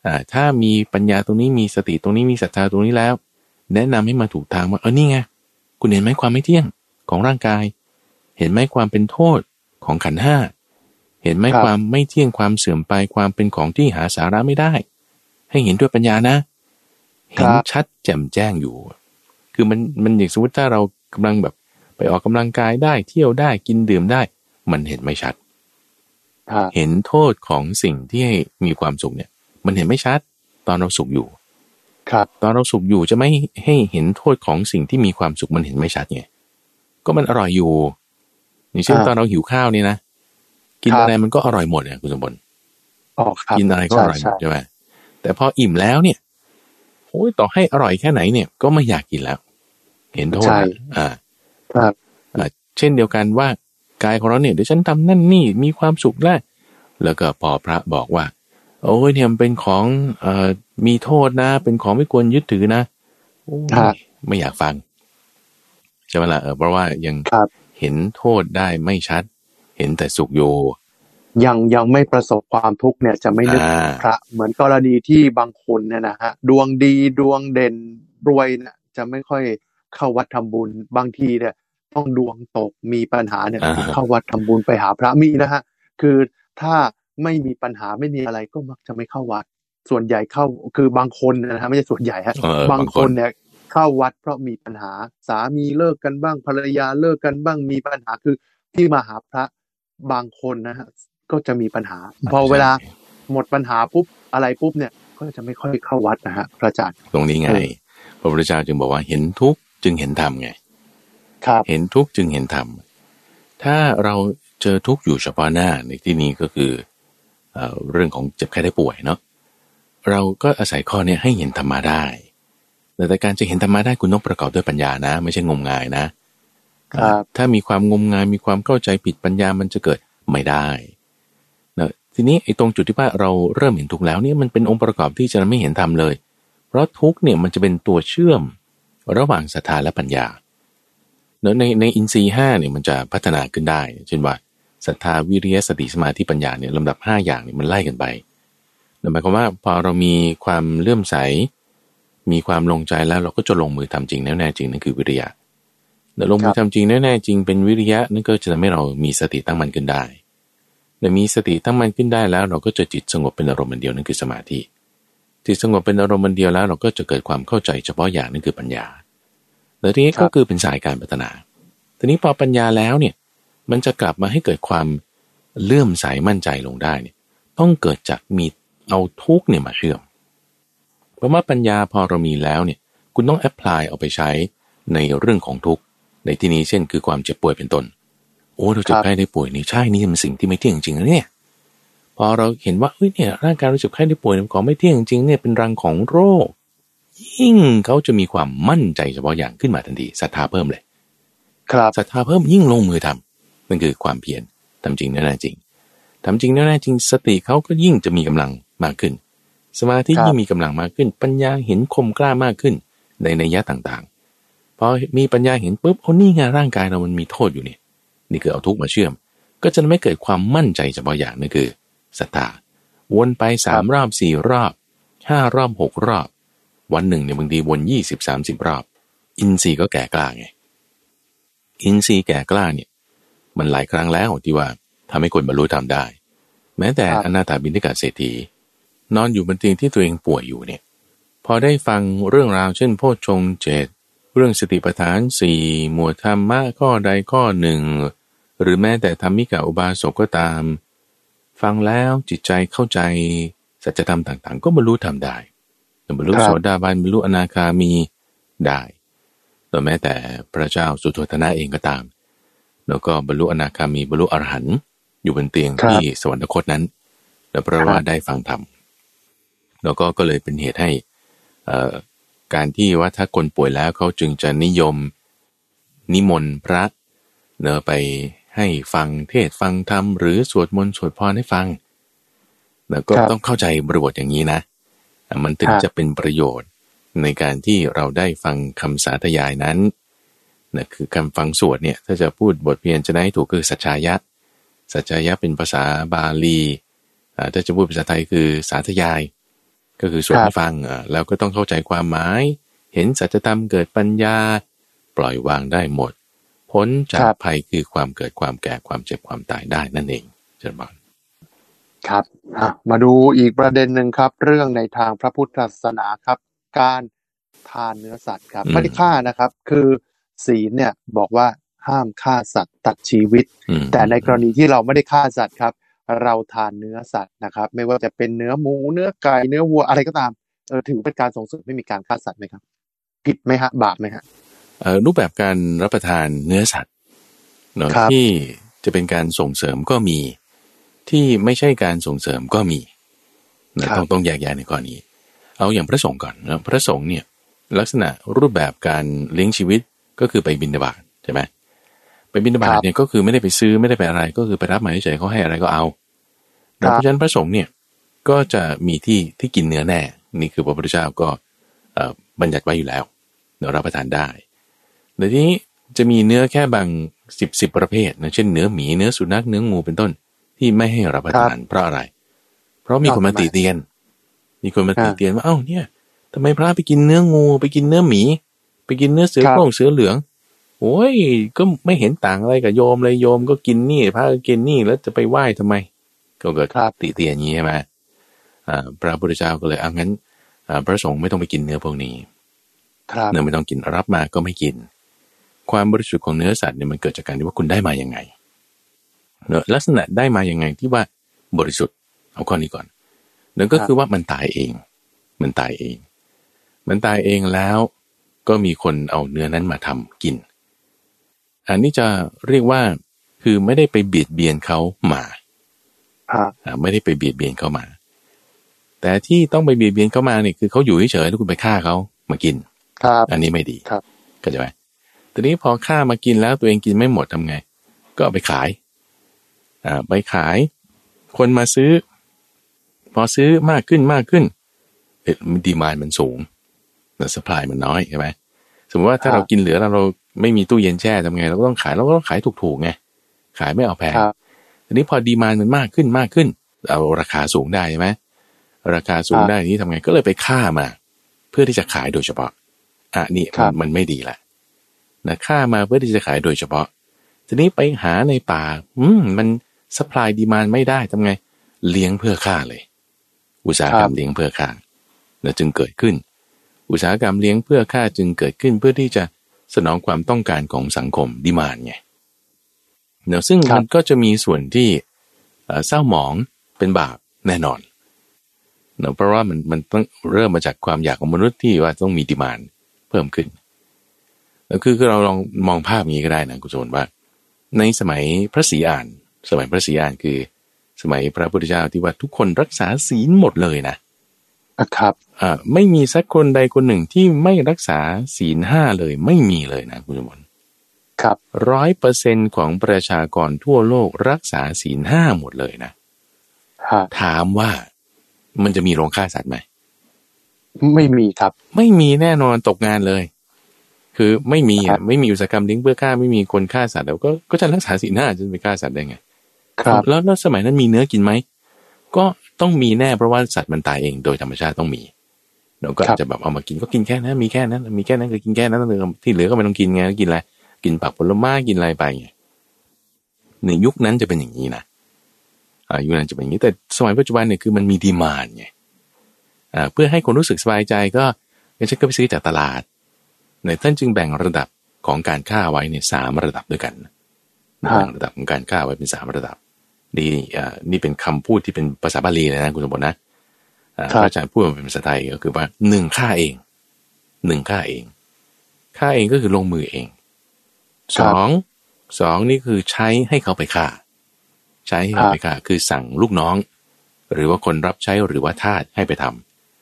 อ่าถ้ามีปัญญาตรงนี้มีสติตรงนี้มีศรัทธาตรงนี้แล้ว แนะนำให้มาถูกทางว่าเออนี่ไงคุณเห็นไหมความไม่เที่ยงของร่างกาย เห็นไหมความเป็นโทษของขันธ์ห้า เห็นไหมครับความไม่เที่ยงความเสื่อมไปความเป็นของที่หาสาระไม่ได้ ให้เห็นด้วยปัญญานะ เห็นชัดแจ่มแจ้งอยู่ คือมันมันอย่างสมมติถ้าเรากำลังแบบ ไปออกกำลังกายได้เที่ยวได้กินดื่มได้ มันเห็นไม่ชัดครับเห็นโทษของสิ่งที่ให้มีความสุขเนี่ย มันเห็นไม่ชัด ตอนเราสุขอยู่ ครับ ตอนเราสุขอยู่จะไม่ให้เห็นโทษของสิ่งที่มีความสุขมันเห็นไม่ชัดไงก็มันอร่อยอยู่อย่างเช่นอ่าตอนเราหิวข้าวเนี่ยนะ กินครับอะไรมันก็อร่อยหมดเนี่ยคุณสมบัติออกครับกินอะไรก็อร่อยหมดใช่ใช่ไหมแต่พออิ่มแล้วเนี่ยโอ้ยต่อให้อร่อยแค่ไหนเนี่ย ก็ไม่อยากกินแล้ว เห็นโทษใช่นะอ่าครับอ่าเช่นเดียวกันว่ากายของเราเนี่ยเดี๋ยวฉันทำนั่นนี่มีความสุขแล้วแล้วก็พอพระบอกว่า โอ้ยเนี่ยมันเป็นของเอ่อมีโทษนะ เป็นของไม่ควรยึดถือนะโอ้ยครับไม่อยากฟังใช่ไหมล่ะเออเพราะว่ายังครับเห็นโทษได้ไม่ชัด เห็นแต่สุขอยู่ยังยังไม่ประสบความทุกข์เนี่ยจะไม่นึกอ่าพระ เหมือนกรณีที่บางคนเนี่ยนะฮะดวงดีดวงเด่นรวยเนี่ยจะไม่ค่อยเข้าวัดทำบุญบางทีเนี่ยต้องดวงตกมีปัญหาเนี่ยอ่าเข้าวัดทำบุญไปหาพระมีนะฮะคือถ้าไม่มีปัญหาไม่มีอะไรก็มักจะไม่เข้าวัด ส่วนใหญ่เข้าคือบางคนนะฮะไม่ใช่ส่วนใหญ่ฮะเออบางคนเนี่ยเข้าวัดเพราะมีปัญหาสามีเลิกกันบ้างภรรยาเลิกกันบ้างมีปัญหาคือที่มาหาพระ บางคนนะฮะก็จะมีปัญหา พอเวลาหมดปัญหาปุ๊บอะไรปุ๊บเนี่ย ก็จะไม่ค่อยเข้าวัดนะฮะพระอาจารย์ตรงนี้ไงเออพระพุทธเจ้าจึงบอกว่าเห็นทุกข์จึงเห็นธรรมไงครับเห็นทุกข์จึงเห็นธรรมถ้าเราเจอทุกข์อยู่เฉพาะหน้าในที่นี้ก็คือเอ่อเรื่องของเจ็บไข้ได้ป่วยเนาะเราก็อาศัยข้อเนี้ยให้เห็นธรรมะได้แต่แต่การจะเห็นธรรมะได้คุณต้องประกอบด้วยปัญญานะ ไม่ใช่งมงายนะครับ ถ้ามีความงมงายมีความเข้าใจผิดปัญญามันจะเกิดไม่ได้นะทีนี้ไอ้ตรงจุดที่ว่าเราเริ่มเห็นทุกข์แล้วเนี่ยมันเป็นองค์ประกอบที่จะไม่เห็นธรรมเลย เพราะทุกข์เนี่ยมันจะเป็นตัวเชื่อมระหว่างศรัทธาและปัญญาเนอะในในอินทรีย์ห้าเนี่ยมันจะพัฒนาขึ้นได้ เช่นว่าศรัทธาวิริยะสติสมาธิปัญญาเนี่ยลำดับ 5 อย่างเนี่ยมันไล่กันไปหมายความว่าพอเรามีความเลื่อมใส มีความลงใจแล้วเราก็จะลงมือทำจริงแน่แน่จริงนั่นคือวิริยะ แต่ลงมือทำจริงแน่แน่จริงเป็นวิริยะนั่นก็จะทำให้เรามีสติตั้งมั่นขึ้นได้แต่มีสติตั้งมั่นขึ้นได้แล้ว เราก็จะจิตสงบเป็นอารมณ์อันเดียวนั่นคือสมาธิจิตสงบเป็นอารมณ์อันเดียวแล้ว เราก็จะเกิดความเข้าใจเฉพาะอย่างนั่นคือปัญญาแล้วทีนี้ครัก็บคือเป็นสายการพัฒนาทีนี้พอปัญญาแล้วเนี่ยมันจะกลับมาให้เกิดความเลื่อมใสมั่นใจลงได้เนี่ยต้องเกิดจากมีเอาทุกข์เนี่ยมาเชื่อม เพราะว่าปัญญาพอเรามีแล้วเนี่ยคุณต้องแอพพลายเอาไปใช้ในเรื่องของทุกข์ ในที่นี้เช่นคือความเจ็บป่วยเป็นต้น โอ้เราเจ็บครับไข้ได้ป่วยนี่ใช่นี่มันสิ่งที่ไม่เที่ยงจริงนะเนี่ยพอเราเห็นว่าเฮ้ยเนี่ยร่างกายเราเจ็บไข้ได้ป่วยมันของไม่เที่ยงจริงเนี่ยเป็นรังของโรค ยิ่งเขาจะมีความมั่นใจเฉพาะอย่างขึ้นมาทันทีศรัทธาเพิ่มเลย ครับศรัทธาเพิ่มยิ่งลงมือทำนั่นคือความเพียรทำจริงแน่ๆจริงทำจริงแน่ๆจริง สติเขาก็ยิ่งจะมีกำลังมากขึ้น สมาธิครับยิ่งมีกำลังมากขึ้น ปัญญาเห็นคมกล้ามากขึ้นในนัยยะต่างๆ พอมีปัญญาเห็นปุ๊บโอ้นี่ไงร่างกายเรามันมีโทษอยู่เนี่ยนี่คือเอาทุกข์มาเชื่อม ก็จะไม่เกิดความมั่นใจเฉพาะอย่างนั่นคือศรัทธาวนไปสามรอบสี่รอบห้ารอบหกรอบ วันหนึ่งเนี่ยบางทีวนยี่สิบสามสิบรอบ อินทรีย์ก็แก่กล้าไงอินทรีย์แก่กล้าเนี่ย มันหลายครั้งแล้วที่ว่าทำให้คนบรรลุธรรมได้ แม้แต่ครับอนาถาบิณฑิกาเศรษฐีนอนอยู่บนเตียงที่ตัวเองป่วยอยู่เนี่ย พอได้ฟังเรื่องราวเช่นโพชฌงค์เจ็ด เรื่องสติปัฏฐานสี่หมวดธรรมะข้อใดข้อหนึ่ง หรือแม้แต่ธรรมิกาอุบาสกก็ตาม ฟังแล้วจิตใจเข้าใจสัจธรรมต่างๆ ก็บรรลุธรรมได้บรรลุครับโสดาบันบรรลุอนาคามีได้ตัวแม้แต่พระเจ้าสุโธทนะเองก็ตาม แล้วก็บรรลุอนาคามีบรรลุอรหันต์อยู่บนเตียงครับที่สวรรคตนั้น แล้วเพราะว่าครับได้ฟังธรรมแล้วก็ก็เลยเป็นเหตุให้เอ่อ การที่ว่าถ้าคนป่วยแล้วเขาจึงจะนิยม นิมนต์พระเนอไปให้ฟังเทศฟังธรรมหรือสวดมนต์สวดพรให้ฟัง แล้วก็ต้องเข้าใจบริบทอย่างนี้นะ มันถึงจะเป็นประโยชน์ในการที่เราได้ฟังคำสาธยายนั้นนะคือคำฟังสวดเนี่ยถ้าจะพูดบทเพียนจะได้ถูกคือสัจจายะ สัจจายะเป็นภาษาบาลีถ้าจะพูดภาษาไทยคือสาธยาย ก็คือสวดครับให้ฟังอ่าแล้วก็ต้องเข้าใจความหมาย เห็นสัจธรรมเกิดปัญญา ปล่อยวางได้หมดพ้นจาคกรับภัยคือความเกิดความแก่ความเจ็บความตายได้นั่นเองเจริญพรครับมาดูอีกประเด็นหนึ่งครับ เรื่องในทางพระพุทธศาสนาครับ การทานเนื้อสัตว์ครับไม่ได้ฆ่านะครับ คือศีลเนี่ยบอกว่าห้ามฆ่าสัตว์ตัดชีวิต แต่ในกรณีที่เราไม่ได้ฆ่าสัตว์ครับ เราทานเนื้อสัตว์นะครับ ไม่ว่าจะเป็นเนื้อหมูเนื้อไก่เนื้อวัวอะไรก็ตามเออถือเป็นการส่งเสริมไม่มีการฆ่าสัตว์ไหมครับ ผิดไหมฮะ บาปไหมฮะเออรูปแบบการรับประทานเนื้อสัตว์เนาะที่จะเป็นการส่งเสริมก็มี ที่ไม่ใช่การส่งเสริมก็มีนะต้องต้องแยกแยะในข้อนี้เอาอย่างพระสงฆ์ก่อนนะพระสงฆ์เนี่ยลักษณะรูปแบบการเลี้ยงชีวิตก็คือไปบินดาบาตใช่ไหม ไปบินดาบาตเนี่ยก็คือไม่ได้ไปซื้อไม่ได้ไปอะไร ก็คือไปรับมาเฉยเขาให้อะไรก็เอาเพราะฉะนั้นพระสงฆ์เนี่ยก็จะมีที่ที่กินเนื้อแน่นี่คือพระพุทธเจ้าก็บัญญัติไว้อยู่แล้วเรารับประทานได้แต่ทีนี้จะมีเนื้อแค่บางสิบสิบประเภทนะเช่นเนื้อหมีเนื้อสุนัขเนื้องูเป็นต้นที่ไม่ให้รับประทานเพราะอะไร เพราะมีคนมาติเตียน มีคนมาติเตียนว่าเอ้าเนี่ยทำไมพระไปกินเนื้องู ไปกินเนื้อหมี ไปกินเนื้อเสือโคร่งเสือเหลือง โอ้ยก็ไม่เห็นต่างอะไรกับโยมเลยโยมก็กินนี่พระก็กินนี่แล้วจะไปไหว้ทำไม ก็เกิดติเตียนอย่างนี้ใช่ไหมอ่าพระพุทธเจ้าก็เลยเอางั้นพระสงฆ์ไม่ต้องไปกินเนื้อพวกนี้เนื้อไม่ต้องกินรับมาก็ไม่กิน ความบริสุทธิ์ของเนื้อสัตว์เนี่ยมันเกิดจากการที่ว่าคุณได้มาอย่างไงเนอะลักษณะได้มาอย่างไงที่ว่าบริสุทธิ์เอาข้อนี้ก่อนนั่นก็คือว่ามันตายเอง มันตายเอง มันตายเองแล้วก็มีคนเอาเนื้อนั้นมาทำกิน อันนี้จะเรียกว่าคือไม่ได้ไปเบียดเบียนเขามาไม่ได้ไปเบียดเบียนเขามา แต่ที่ต้องไปเบียดเบียนเขามาเนี่ยคือเขาอยู่เฉยๆแล้วคุณไปฆ่าเขามากิน ครับ อันนี้ไม่ดีครับก็จะไหมทีนี้พอฆ่ามากินแล้วตัวเองกินไม่หมดทำไง ก็เอาไปขายไปขาย คนมาซื้อ พอซื้อมากขึ้นมากขึ้นเอ็ดดีมานมันสูงแต่สปายมันน้อยใช่ไหมสมมติว่าถ้าเรากินเหลือเราเรา ไม่มีตู้เย็นแช่ทำไง เราก็ต้องขายเราก็ต้องขายถูกๆไงขายไม่เอาแพงทีนี้พอดีมานมันมากขึ้นมากขึ้นเอาราคาสูงได้ใช่ไหมราคาสูงได้นี้ทำไงก็เลยไปฆ่ามา เพื่อที่จะขายโดยเฉพาะอะนี่มันไม่ดีแหละนะฆ่ามาเพื่อที่จะขายโดยเฉพาะ ทีนี้ไปหาในป่า อืมมันสป라이ดีมานไม่ได้ทำไง เลี้ยงเพื่อฆ่าเลย อุตสาหกรรมเลี้ยงเพื่อฆ่าแล้วจึงเกิดขึ้น อุตสาหกรรมเลี้ยงเพื่อฆ่าจึงเกิดขึ้นเพื่อที่จะ สนองความต้องการของสังคมดีมานไงเนาะซึ่งมันก็จะมีส่วนที่เศร้าหมองเป็นบาปแน่นอนเนาะเพราะว่ามันมันต้องเริ่มมาจากความอยากของมนุษย์ที่ว่าต้องมีดีมานเพิ่มขึ้นแล้วคือเราลองมองภาพนี้ก็ได้นะกุศลว่า ในสมัยพระศรีอาน สมัยพระศรีอานคือ สมัยพระพุทธเจ้าที่ว่าทุกคนรักษาศีลหมดเลยนะ ครับอ่าไม่มีสักคนใดคนหนึ่งที่ไม่รักษาศีลห้าเลย ไม่มีเลยนะคุณสมบัติครับร้อยเปอร์เซ็นของประชากรทั่วโลกรักษาศีลห้าหมดเลยนะถามว่ามันจะมีโรงฆ่าสัตว์ไหม ไม่มีครับ ไม่มีแน่นอนตกงานเลย คือไม่มีอะไม่มีอุตสาหกรรมเลี้ยงเพื่อฆ่าไม่มีคนฆ่าสัตว์แล้วก็ก็จะรักษาศีลห้าจะไปฆ่าสัตว์ได้ไง ครับ แล้วแล้วสมัยนั้นมีเนื้อกินไหมก็ ต้องมีแน่เพราะว่าสัตว์มันตายเองโดยธรรมชาติต้องมีเราก็จะแบบเอามากินก็กินแค่นั้นมีแค่นั้น มีแค่นั้นคือกินแค่นั้นที่เหลือก็ไม่ต้องกินไงกินอะไรกินผักผลไม้กินอะไรไปไงในยุคนั้นจะเป็นอย่างนี้นะอายุนั้นจะเป็นอย่างนี้แต่สมัยปัจจุบันเนี่ยคือมันมีดีมานไงอ่าเพื่อให้คนรู้สึกสบายใจก็งั้นฉันก็ไปซื้อจากตลาดในท่านจึงแบ่งระดับของการฆ่าไว้เนี่ยสามระดับด้วยกันแบ่งระดับของการฆ่าไว้เป็นสามระดับ นี่อ่านี่เป็นคำพูดที่เป็นภาษาบาลีเลยนะคุณสมบัตินะพระอาจารย์พูดเป็นภาษาไทยก็คือว่าหนึ่งฆ่าเองหนึ่งฆ่าเองฆ่าเองก็คือลงมือเองสองสองนี่คือใช้ให้เขาไปฆ่า ใช้ให้เขาไปฆ่า คือสั่งลูกน้อง หรือว่าคนรับใช้หรือว่าทาสให้ไปท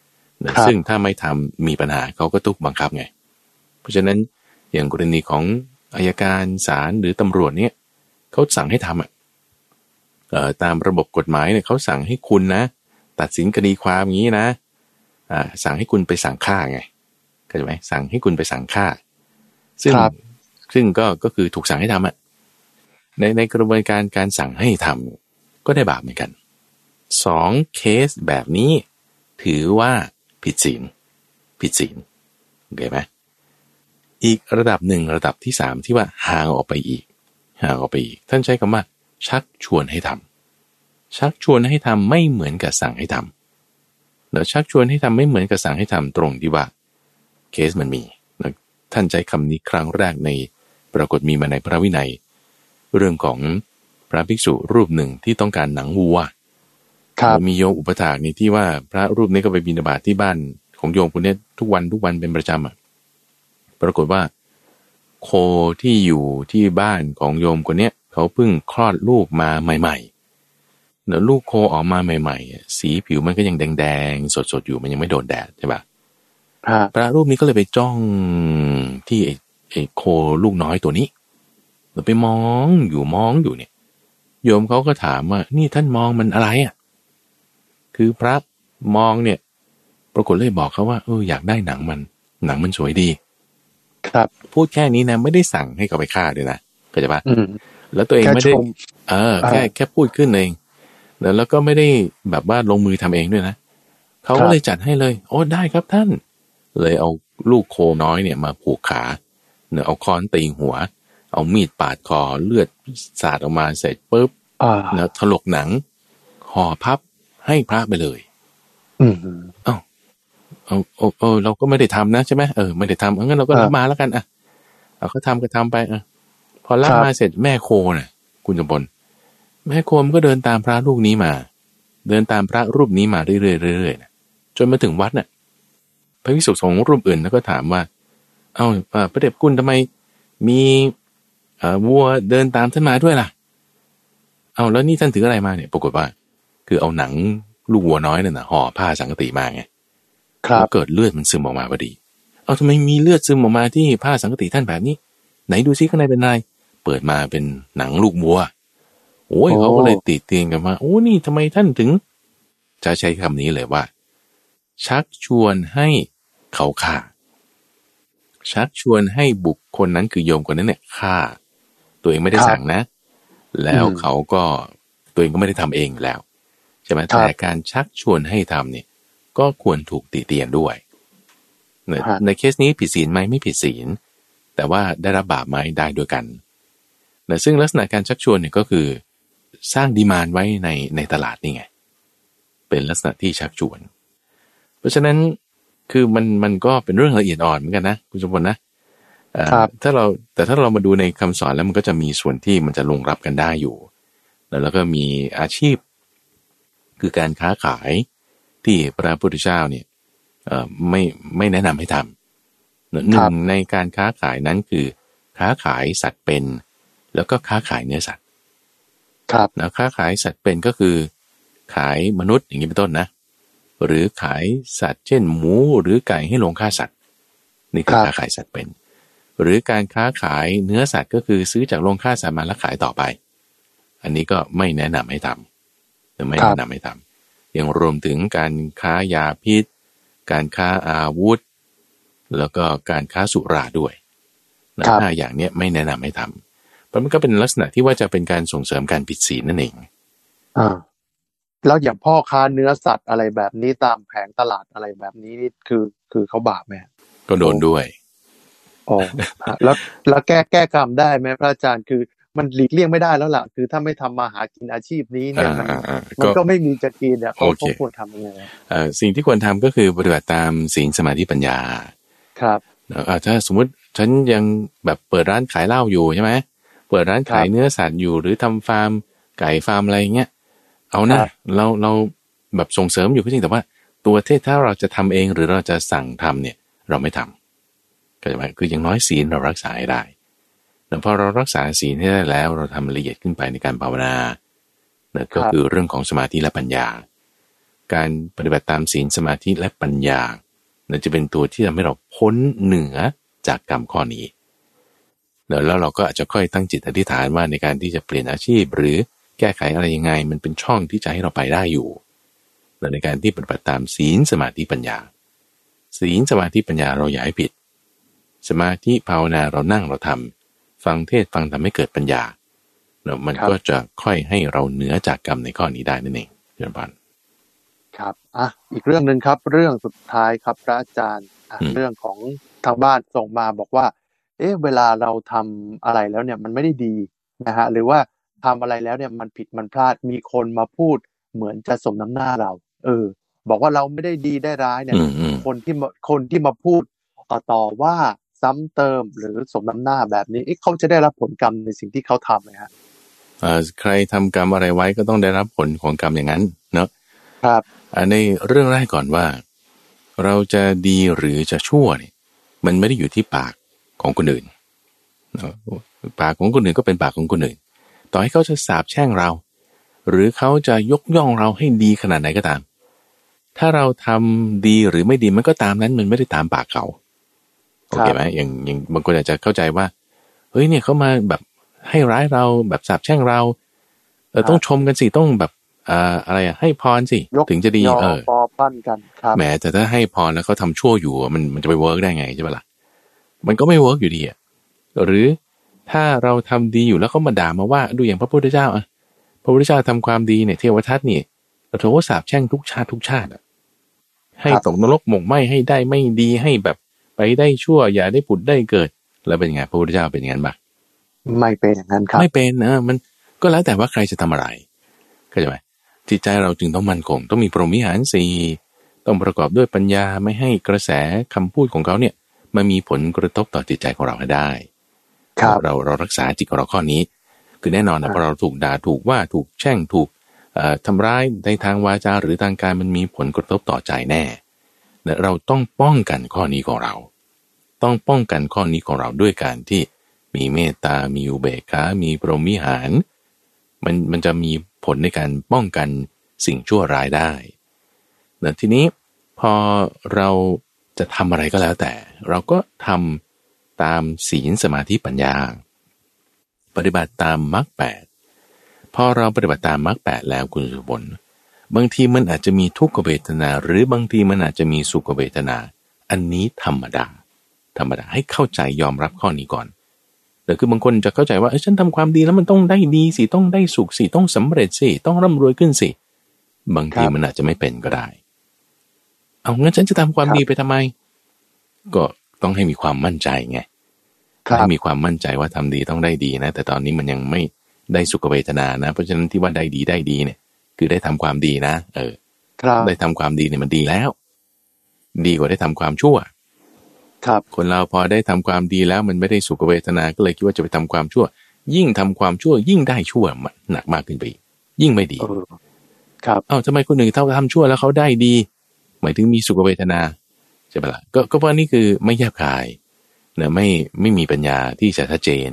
ำซึ่งถ้าไม่ทำมีปัญหาเขาก็ตุกบังคับไง เพราะฉะนั้นอย่างกรณีของอายการศาลหรือตำรวจเนี่ยเขาสั่งให้ทำอะ ตามระบบกฎหมายเนี่ยเขาสั่งให้คุณนะ ตัดสินคดีความอย่างนี้นะอ่าสั่งให้คุณไปสั่งฆ่าไงเข้าใจไหมสั่งให้คุณไปสั่งฆ่า ซึ่งซึ่งก็ก็คือถูกสั่งให้ทำอะในในกระบวนการการสั่งให้ทำก็ได้บาปเหมือนกันสองเคสแบบนี้ ถือว่าผิดศีลผิดศีลโอเคไหมอีกระดับหนึ่งระดับที่สามที่ว่าห่างออกไปอีกห่างออกไปอีก ท่านใช้คำว่า ชักชวนให้ทำชักชวนให้ทำไม่เหมือนกับสั่งให้ทำแล้วชักชวนให้ทำไม่เหมือนกับสั่งให้ทำตรงที่ว่า เคสมันมีท่านใช้คำนี้ครั้งแรกในปรากฏมีมาในพระวินัย เรื่องของพระภิกษุรูปหนึ่งที่ต้องการหนังวัวมีโยมอุปถากนี่ที่ว่าพระรูปนี้ก็ไปบิณฑบาตทที่บ้านของโยมคนนี้ทุกวันทุกวันเป็นประจำอะปรากฏว่า โคที่อยู่ที่บ้านของโยมคนเนี้ย เขาเพิ่งคลอดลูกมาใหม่ๆเนื้อลูกโคออกมาใหม่ๆ สีผิวมันก็ยังแดงๆ สดๆอยู่มันยังไม่โดนแดดใช่ปะพระรูปนี้ก็เลยไปจ้องที่ไอ้โคลูกน้อยตัวนี้เราไปมองอยู่มองอยู่เนี่ย โยมเขาก็ถามว่า นี่ท่านมองมันอะไรอะ คือพระมองเนี่ย ปรากฏเลยบอกเขาว่าเอออยากได้หนังมัน หนังมันสวยดี ครับ พูดแค่นี้นะ ไม่ได้สั่งให้เขาไปฆ่าด้วยนะเข้าใจปะ แล้วตัวเองไม่ได้เออแค่แค่พูดขึ้นเองแล้วแล้วก็ไม่ได้แบบว่าลงมือทำเองด้วยนะเขาก็เลยจัดให้เลย โอ้ได้ครับท่าน เลยเอาลูกโคน้อยเนี่ยมาผูกขาเนื้อเอาค้อนตีหัว เอามีดปาดคอเลือดสาดออกมาเสร็จปุ๊บแล้วถลกหนังห่อพับให้พระไปเลย อืมเอ้าเอาเออเราก็ไม่ได้ทำนะใช่ไหมเออไม่ได้ทำงั้นเราก็รับมาแล้วกันอะเอาเขาทาก็ทำไปอะ พอรับมาเสร็จแม่โคน่ะ คุณจำปนแม่โคมก็เดินตามพระลูกนี้มา เดินตามพระรูปนี้มาเรื่อยๆจนมาถึงวัดน่ะ พระวิสุทธิสงฆ์รูปอื่นแล้วก็ถามว่า เอาพระเดชกุลทำไมมีวัวเดินตามท่านมาด้วยล่ะ เอาแล้วนี่ท่านถืออะไรมาเนี่ย ปรากฏว่า คือเอาหนังลูกวัวน้อยนั่นนะห่อผ้าสังกติมาไงครับเกิดเลือดมันซึมออกมาพอดี เอาทำไมมีเลือดซึมออกมาที่ผ้าสังกติท่านแบบนี้ ไหนดูซิข้างในเป็นอะไร เปิดมาเป็นหนังลูกวัว โอ้ยเขาก็เลยติเตียงกันว่าโอ้นี่ทำไมท่านถึง จะใช้คำนี้เลยว่า ชักชวนให้เขาฆ่า ชักชวนให้บุคคลนั้นคือโยมคนนั้นเนี่ยฆ่า ตัวเองไม่ได้สั่งนะ แล้วเขาก็ตัวเองก็ไม่ได้ทำเองแล้วใช่ไหมแต่การชักชวนให้ทำเนี่ย ก็ควรถูกติเตียนด้วยในเคสนี้ผิดศีลไหมไม่ผิดศีลแต่ว่าได้รับบาปไหมได้ด้วยกัน แต่ซึ่งลักษณะการชักชวนเนี่ยก็คือสร้างดีมานไว้ในในตลาดนี่ไง เป็นลักษณะที่ชักชวน เพราะฉะนั้นคือมันมันก็เป็นเรื่องละเอียดอ่อนเหมือนกันนะคุณสมบัตินะถ้าเราแต่ถ้าเรามาดูในคำสอนแล้วมันก็จะมีส่วนที่มันจะลงรับกันได้อยู่แล้วก็มีอาชีพ คือการค้าขายที่พระพุทธเจ้าเนี่ยไม่ไม่แนะนำให้ทำหนึ่งในการค้าขายนั้นคือ ค้าขายสัตว์เป็น แล้วก็ค้าขายเนื้อสัตว์ ครับแล้วค้าขายสัตว์เป็นก็คือ ขายมนุษย์อย่างนี้เป็นต้นนะ หรือขายสัตว์ เช่น หมูหรือไก่ให้ลงฆ่าสัตว์ นี่คือค้าขายสัตว์เป็น หรือการค้าขายเนื้อสัตว์ก็คือซื้อจากโรงฆ่าสัตว์มาแล้วขายต่อไป อันนี้ก็ไม่แนะนำให้ทำหรือไม่แนะนำให้ทำยังรวมถึงการค้ายาพิษ การค้าอาวุธ แล้วก็การค้าสุราด้วยนะห้าอย่างเนี้ยไม่แนะนำให้ทำเพราะ มันก็เป็นลักษณะที่ว่าจะเป็นการส่งเสริมการผิดศีลนั่นเองอ่าแล้วอย่างพ่อค้าเนื้อสัตว์อะไรแบบนี้ตามแผงตลาดอะไรแบบนี้นี่คือคือเขาบาปไหมก็โดนด้วยอ๋อแล้วแล้วแก้แก้กรรมได้ไหมพระอาจารย์คือมันหลีกเลี่ยงไม่ได้แล้วล่ะ คือถ้าไม่ทำมาหากินอาชีพนี้เนี่ยมันก็ไม่มีจะกินเนี่ยเขาควรทำยังไงสิ่งที่ควรทำก็คือปฏิบัติตามสิ่งสมาธิปัญญา ครับถ้าสมมุติฉันยังแบบเปิดร้านขายเหล้าอยู่ใช่ไหม เปิดร้านขายเนื้อสัตว์อยู่หรือทำฟาร์ม ไก่ฟาร์มอะไรเงี้ยเอานะเราเราแบบส่งเสริมอยู่ก็จริงแต่ว่า ตัวเทศถ้าเราจะทำเองหรือเราจะสั่งทำเนี่ย เราไม่ทำก็จะหมายคืออย่างน้อยศีลเรารักษาได้แต่พอเรารักษาศีลให้ได้แล้ว เราทำละเอียดขึ้นไปในการภาวนาเนี่ยก็คือเรื่องของสมาธิและปัญญา การปฏิบัติตามศีลสมาธิและปัญญาเนี่ยจะเป็นตัวที่ทำให้เราพ้นเหนือจากกรรมข้อนี้ แล้วเราก็อาจจะค่อยตั้งจิตอธิษฐานว่าในการที่จะเปลี่ยนอาชีพ หรือแก้ไขอะไรยังไง มันเป็นช่องที่จะให้เราไปได้อยู่ในการที่ปฏิบัติตามศีลสมาธิปัญญา ศีลสมาธิปัญญาเราอย่าให้ผิด สมาธิภาวนาเรานั่งเราทำฟังเทศฟังทำให้เกิดปัญญาเนาะมันก็จะค่อยให้เราเหนือจากกรรมในข้อนี้ได้นั่นเองเพื่อนพันครับอะอีกเรื่องหนึ่งครับ เรื่องสุดท้ายครับพระอาจารย์เรื่องของทางบ้านส่งมาบอกว่า เอ๊ะเวลาเราทำอะไรแล้วเนี่ยมันไม่ได้ดีนะฮะหรือว่าทำอะไรแล้วเนี่ยมันผิดมันพลาดมีคนมาพูดเหมือนจะสมน้ำหน้าเรา เออ บอกว่าเราไม่ได้ดีได้ร้ายเนี่ยอืมอืมคนที่มาคนที่มาพูดต่อต่อว่าซ้ำเติมหรือสมน้ำหน้าแบบนี้เอ๊ะเขาจะได้รับผลกรรมในสิ่งที่เขาทำไหมฮะเอ่อใครทำกรรมอะไรไว้ก็ต้องได้รับผลของกรรมอย่างนั้นเนาะครับอ่าในเรื่องแรกก่อนว่า เราจะดีหรือจะชั่วเนี่ยมันไม่ได้อยู่ที่ปาก ของคนอื่นเนอะปากของคนอื่นก็เป็นปากของคนอื่น ต่อให้เขาจะสาบแช่งเรา หรือเขาจะยกย่องเราให้ดีขนาดไหนก็ตาม ถ้าเราทำดีหรือไม่ดีมันก็ตามนั้นมันไม่ได้ตามปากเขาโอเคไหมอย่างอย่างบางคนอาจจะเข้าใจว่าเฮ้ยเนี่ยเขามาแบบให้ร้ายเราแบบสาบแช่งเราเออต้องชมกันสิต้องแบบอ่าอะไรอะให้พรสิยกถึงจะดียอเออปอปั้นกันครับแหมแต่ถ้าให้พรแล้วเขาทำชั่วอยู่อะมันมันจะไป work ได้ไงใช่ปะล่ะ มันก็ไม่ work อยู่ดีอะหรือถ้าเราทำดีอยู่แล้วเขามาด่ามาว่าดูอย่างพระพุทธเจ้าอะพระพุทธเจ้าทำความดีเนี่ยเทวทัตนี่เราถือว่าสาบแช่งทุกชาติทุกชาติอะให้ตกนรกหมกไหม้ให้ได้ไม่ดีให้แบบไปได้ชั่วอย่าได้ผุดได้เกิด แล้วเป็นไงพระพุทธเจ้าเป็นอย่างนั้นปะไม่เป็นอย่างนั้นครับ ไม่เป็นนะมันก็แล้วแต่ว่าใครจะทำอะไรเข้าใจไหมจิตใจเราจึงต้องมั่นคง ต้องมีพรหมิหารสี่ต้องประกอบด้วยปัญญาไม่ให้กระแสคำพูดของเขาเนี่ย มามีผลกระทบต่อจิตใจของเราให้ได้ครับเราเรารักษาจิตของเราข้อนี้ คือแน่นอนนะอ่าพอเราถูกด่าถูกว่าถูกแช่งถูกเอ่อทำร้ายในทางวาจาหรือทางการมันมีผลกระทบต่อใจแน่และเราต้องป้องกันข้อนี้ของเรา ต้องป้องกันข้อนี้ของเราด้วยการที่มีเมตตา มีอุเบกขา มีพรหมิหาร มันมันจะมีผลในการป้องกันสิ่งชั่วร้ายได้แต่ทีนี้พอเรา จะทำอะไรก็แล้วแต่ เราก็ทำตามศีลสมาธิปัญญา ปฏิบัติตามมรรคแปดพอเราปฏิบัติตามมรรคแปดแล้วคุณสุบลบางทีมันอาจจะมีทุกขเวทนา หรือบางทีมันอาจจะมีสุขเวทนา อันนี้ธรรมดา ธรรมดาให้เข้าใจยอมรับข้อนี้ก่อนแต่คือบางคนจะเข้าใจว่าเออฉันทำความดีแล้วมันต้องได้ดีสิต้องได้สุขสิต้องสำเร็จสิต้องร่ำรวยขึ้นสิ บางทีครับมันอาจจะไม่เป็นก็ได้ เอางั้นฉันจะทำความครับดีไปทำไม ก็ต้องให้มีความมั่นใจไงครับให้มีความมั่นใจว่าทำดีต้องได้ดีนะ แต่ตอนนี้มันยังไม่ได้สุขเวทนานะ เพราะฉะนั้นที่ว่าได้ดีได้ดีเนี่ย คือได้ทำความดีนะ เออครับได้ทำความดีเนี่ยมันดีแล้ว ดีกว่าได้ทำความชั่ว ครับ คนเราพอได้ทำความดีแล้ว มันไม่ได้สุขเวทนา ก็เลยคิดว่าจะไปทำความชั่ว ยิ่งทำความชั่ว ยิ่งได้ชั่วมันหนักมากขึ้นไปอีกยิ่งไม่ดีเออครับ เอ้าทำไมคนหนึ่งเท่าทำชั่วแล้วเขาได้ดี หมายถึงมีสุขเวทนาใช่ปะล่ะก็ก็เพราะนี่คือไม่แยบคายนะไม่ไม่มีปัญญาที่จะชัดเจน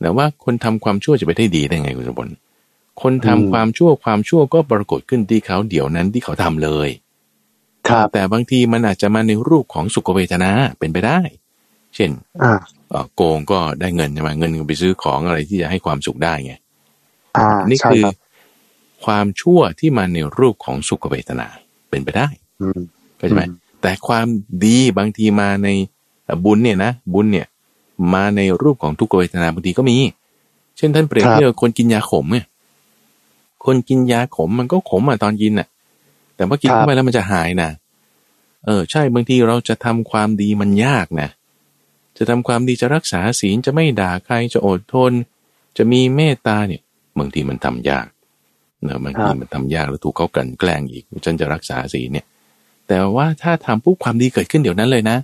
แต่ว่าคนทำความชั่วจะไปได้ดีได้ไงคุณสมบัติคนทำอืมความชั่วความชั่วก็ปรากฏขึ้นที่เขาเดี๋ยวนั้นที่เขาทำเลย ครับ แต่บางทีมันอาจจะมาในรูปของสุขเวทนาเป็นไปได้ เช่นอ่าเอ่อโกงก็ได้เงินใช่ไหมเงินก็ไปซื้อของอะไรที่จะให้ความสุขได้ไงอ่านี่ใช่คือครับความชั่วที่มาในรูปของสุขเวทนาเป็นไปได้อืมเข้า ใจไหมอืมแต่ความดีบางทีมาในเอ่อบุญเนี่ยนะบุญเนี่ย มาในรูปของทุกขเวทนาบางทีก็มี เช่นท่านเปรียบเทียบกับคนกินยาขมเนี่ยคนกินยาขมมันก็ขมอะตอนกินอะ แต่ว่ากินเข้าไปแล้วมันจะหายนะเออใช่บางทีเราจะทำความดีมันยากนะจะทำความดีจะรักษาศีลจะไม่ด่าใครจะอดทน จะมีเมตตาเนี่ยบางทีมันทำยากเนอะบางทีมันทำยากแล้วถูกเขากลั่นแกล้งอีกฉันจะรักษาศีลเนี่ย แต่ว่าถ้าทำปุ๊บความดีเกิดขึ้นเดี๋ยวนั้นเลยนะ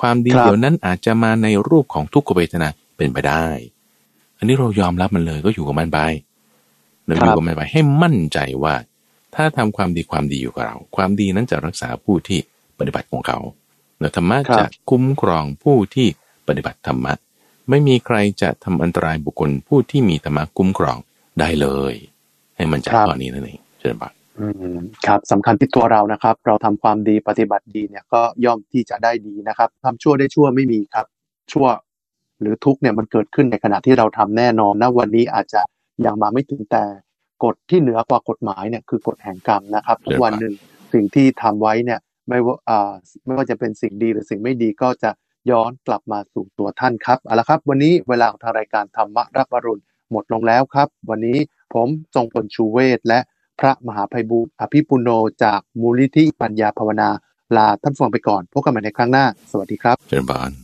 ความดีครับเดี๋ยวนั้นอาจจะมาในรูปของทุกขเวทนาเป็นไปได้ อันนี้เรายอมรับมันเลยก็อยู่กับมันไปเราอยู่กับมันไปให้มั่นใจว่า ถ้าทำความดีความดีอยู่กับเรา ความดีนั้นจะรักษาผู้ที่ปฏิบัติของเขาเนอะธรรมะครับจะคุ้มครองผู้ที่ปฏิบัติธรรมะ ไม่มีใครจะทำอันตรายบุคคลผู้ที่มีธรรมะคุ้มครองได้เลย ให้มันจากข้อนี้นั่นเองเชิญบัต อืมครับสำคัญที่ตัวเรานะครับ เราทำความดีปฏิบัติดีเนี่ยก็ย่อมที่จะได้ดีนะครับทำชั่วได้ชั่วไม่มีครับ ชั่วหรือทุกเนี่ยมันเกิดขึ้นในขณะที่เราทำแน่นอนนะวันนี้อาจจะยังมาไม่ถึงแต่กฎที่เหนือกว่ากฎหมายเนี่ยคือกฎแห่งกรรมนะครับทุกวันหนึ่งสิ่งที่ทำไว้เนี่ยไม่ว่าอ่าไม่ว่าจะเป็นสิ่งดีหรือสิ่งไม่ดีก็จะย้อนกลับมาสู่ตัวท่านครับเอาละครับ วันนี้เวลาของทางรายการธรรมะรับอรุณหมดลงแล้วครับ วันนี้ผมทรงพลชูเวศและ พระมหาภัยบูลอภิปุโนจากมูลนิธิปัญญาภาวนา ลาท่านฟังไปก่อน พบกันใหม่ในครั้งหน้า สวัสดีครับเชิญบาน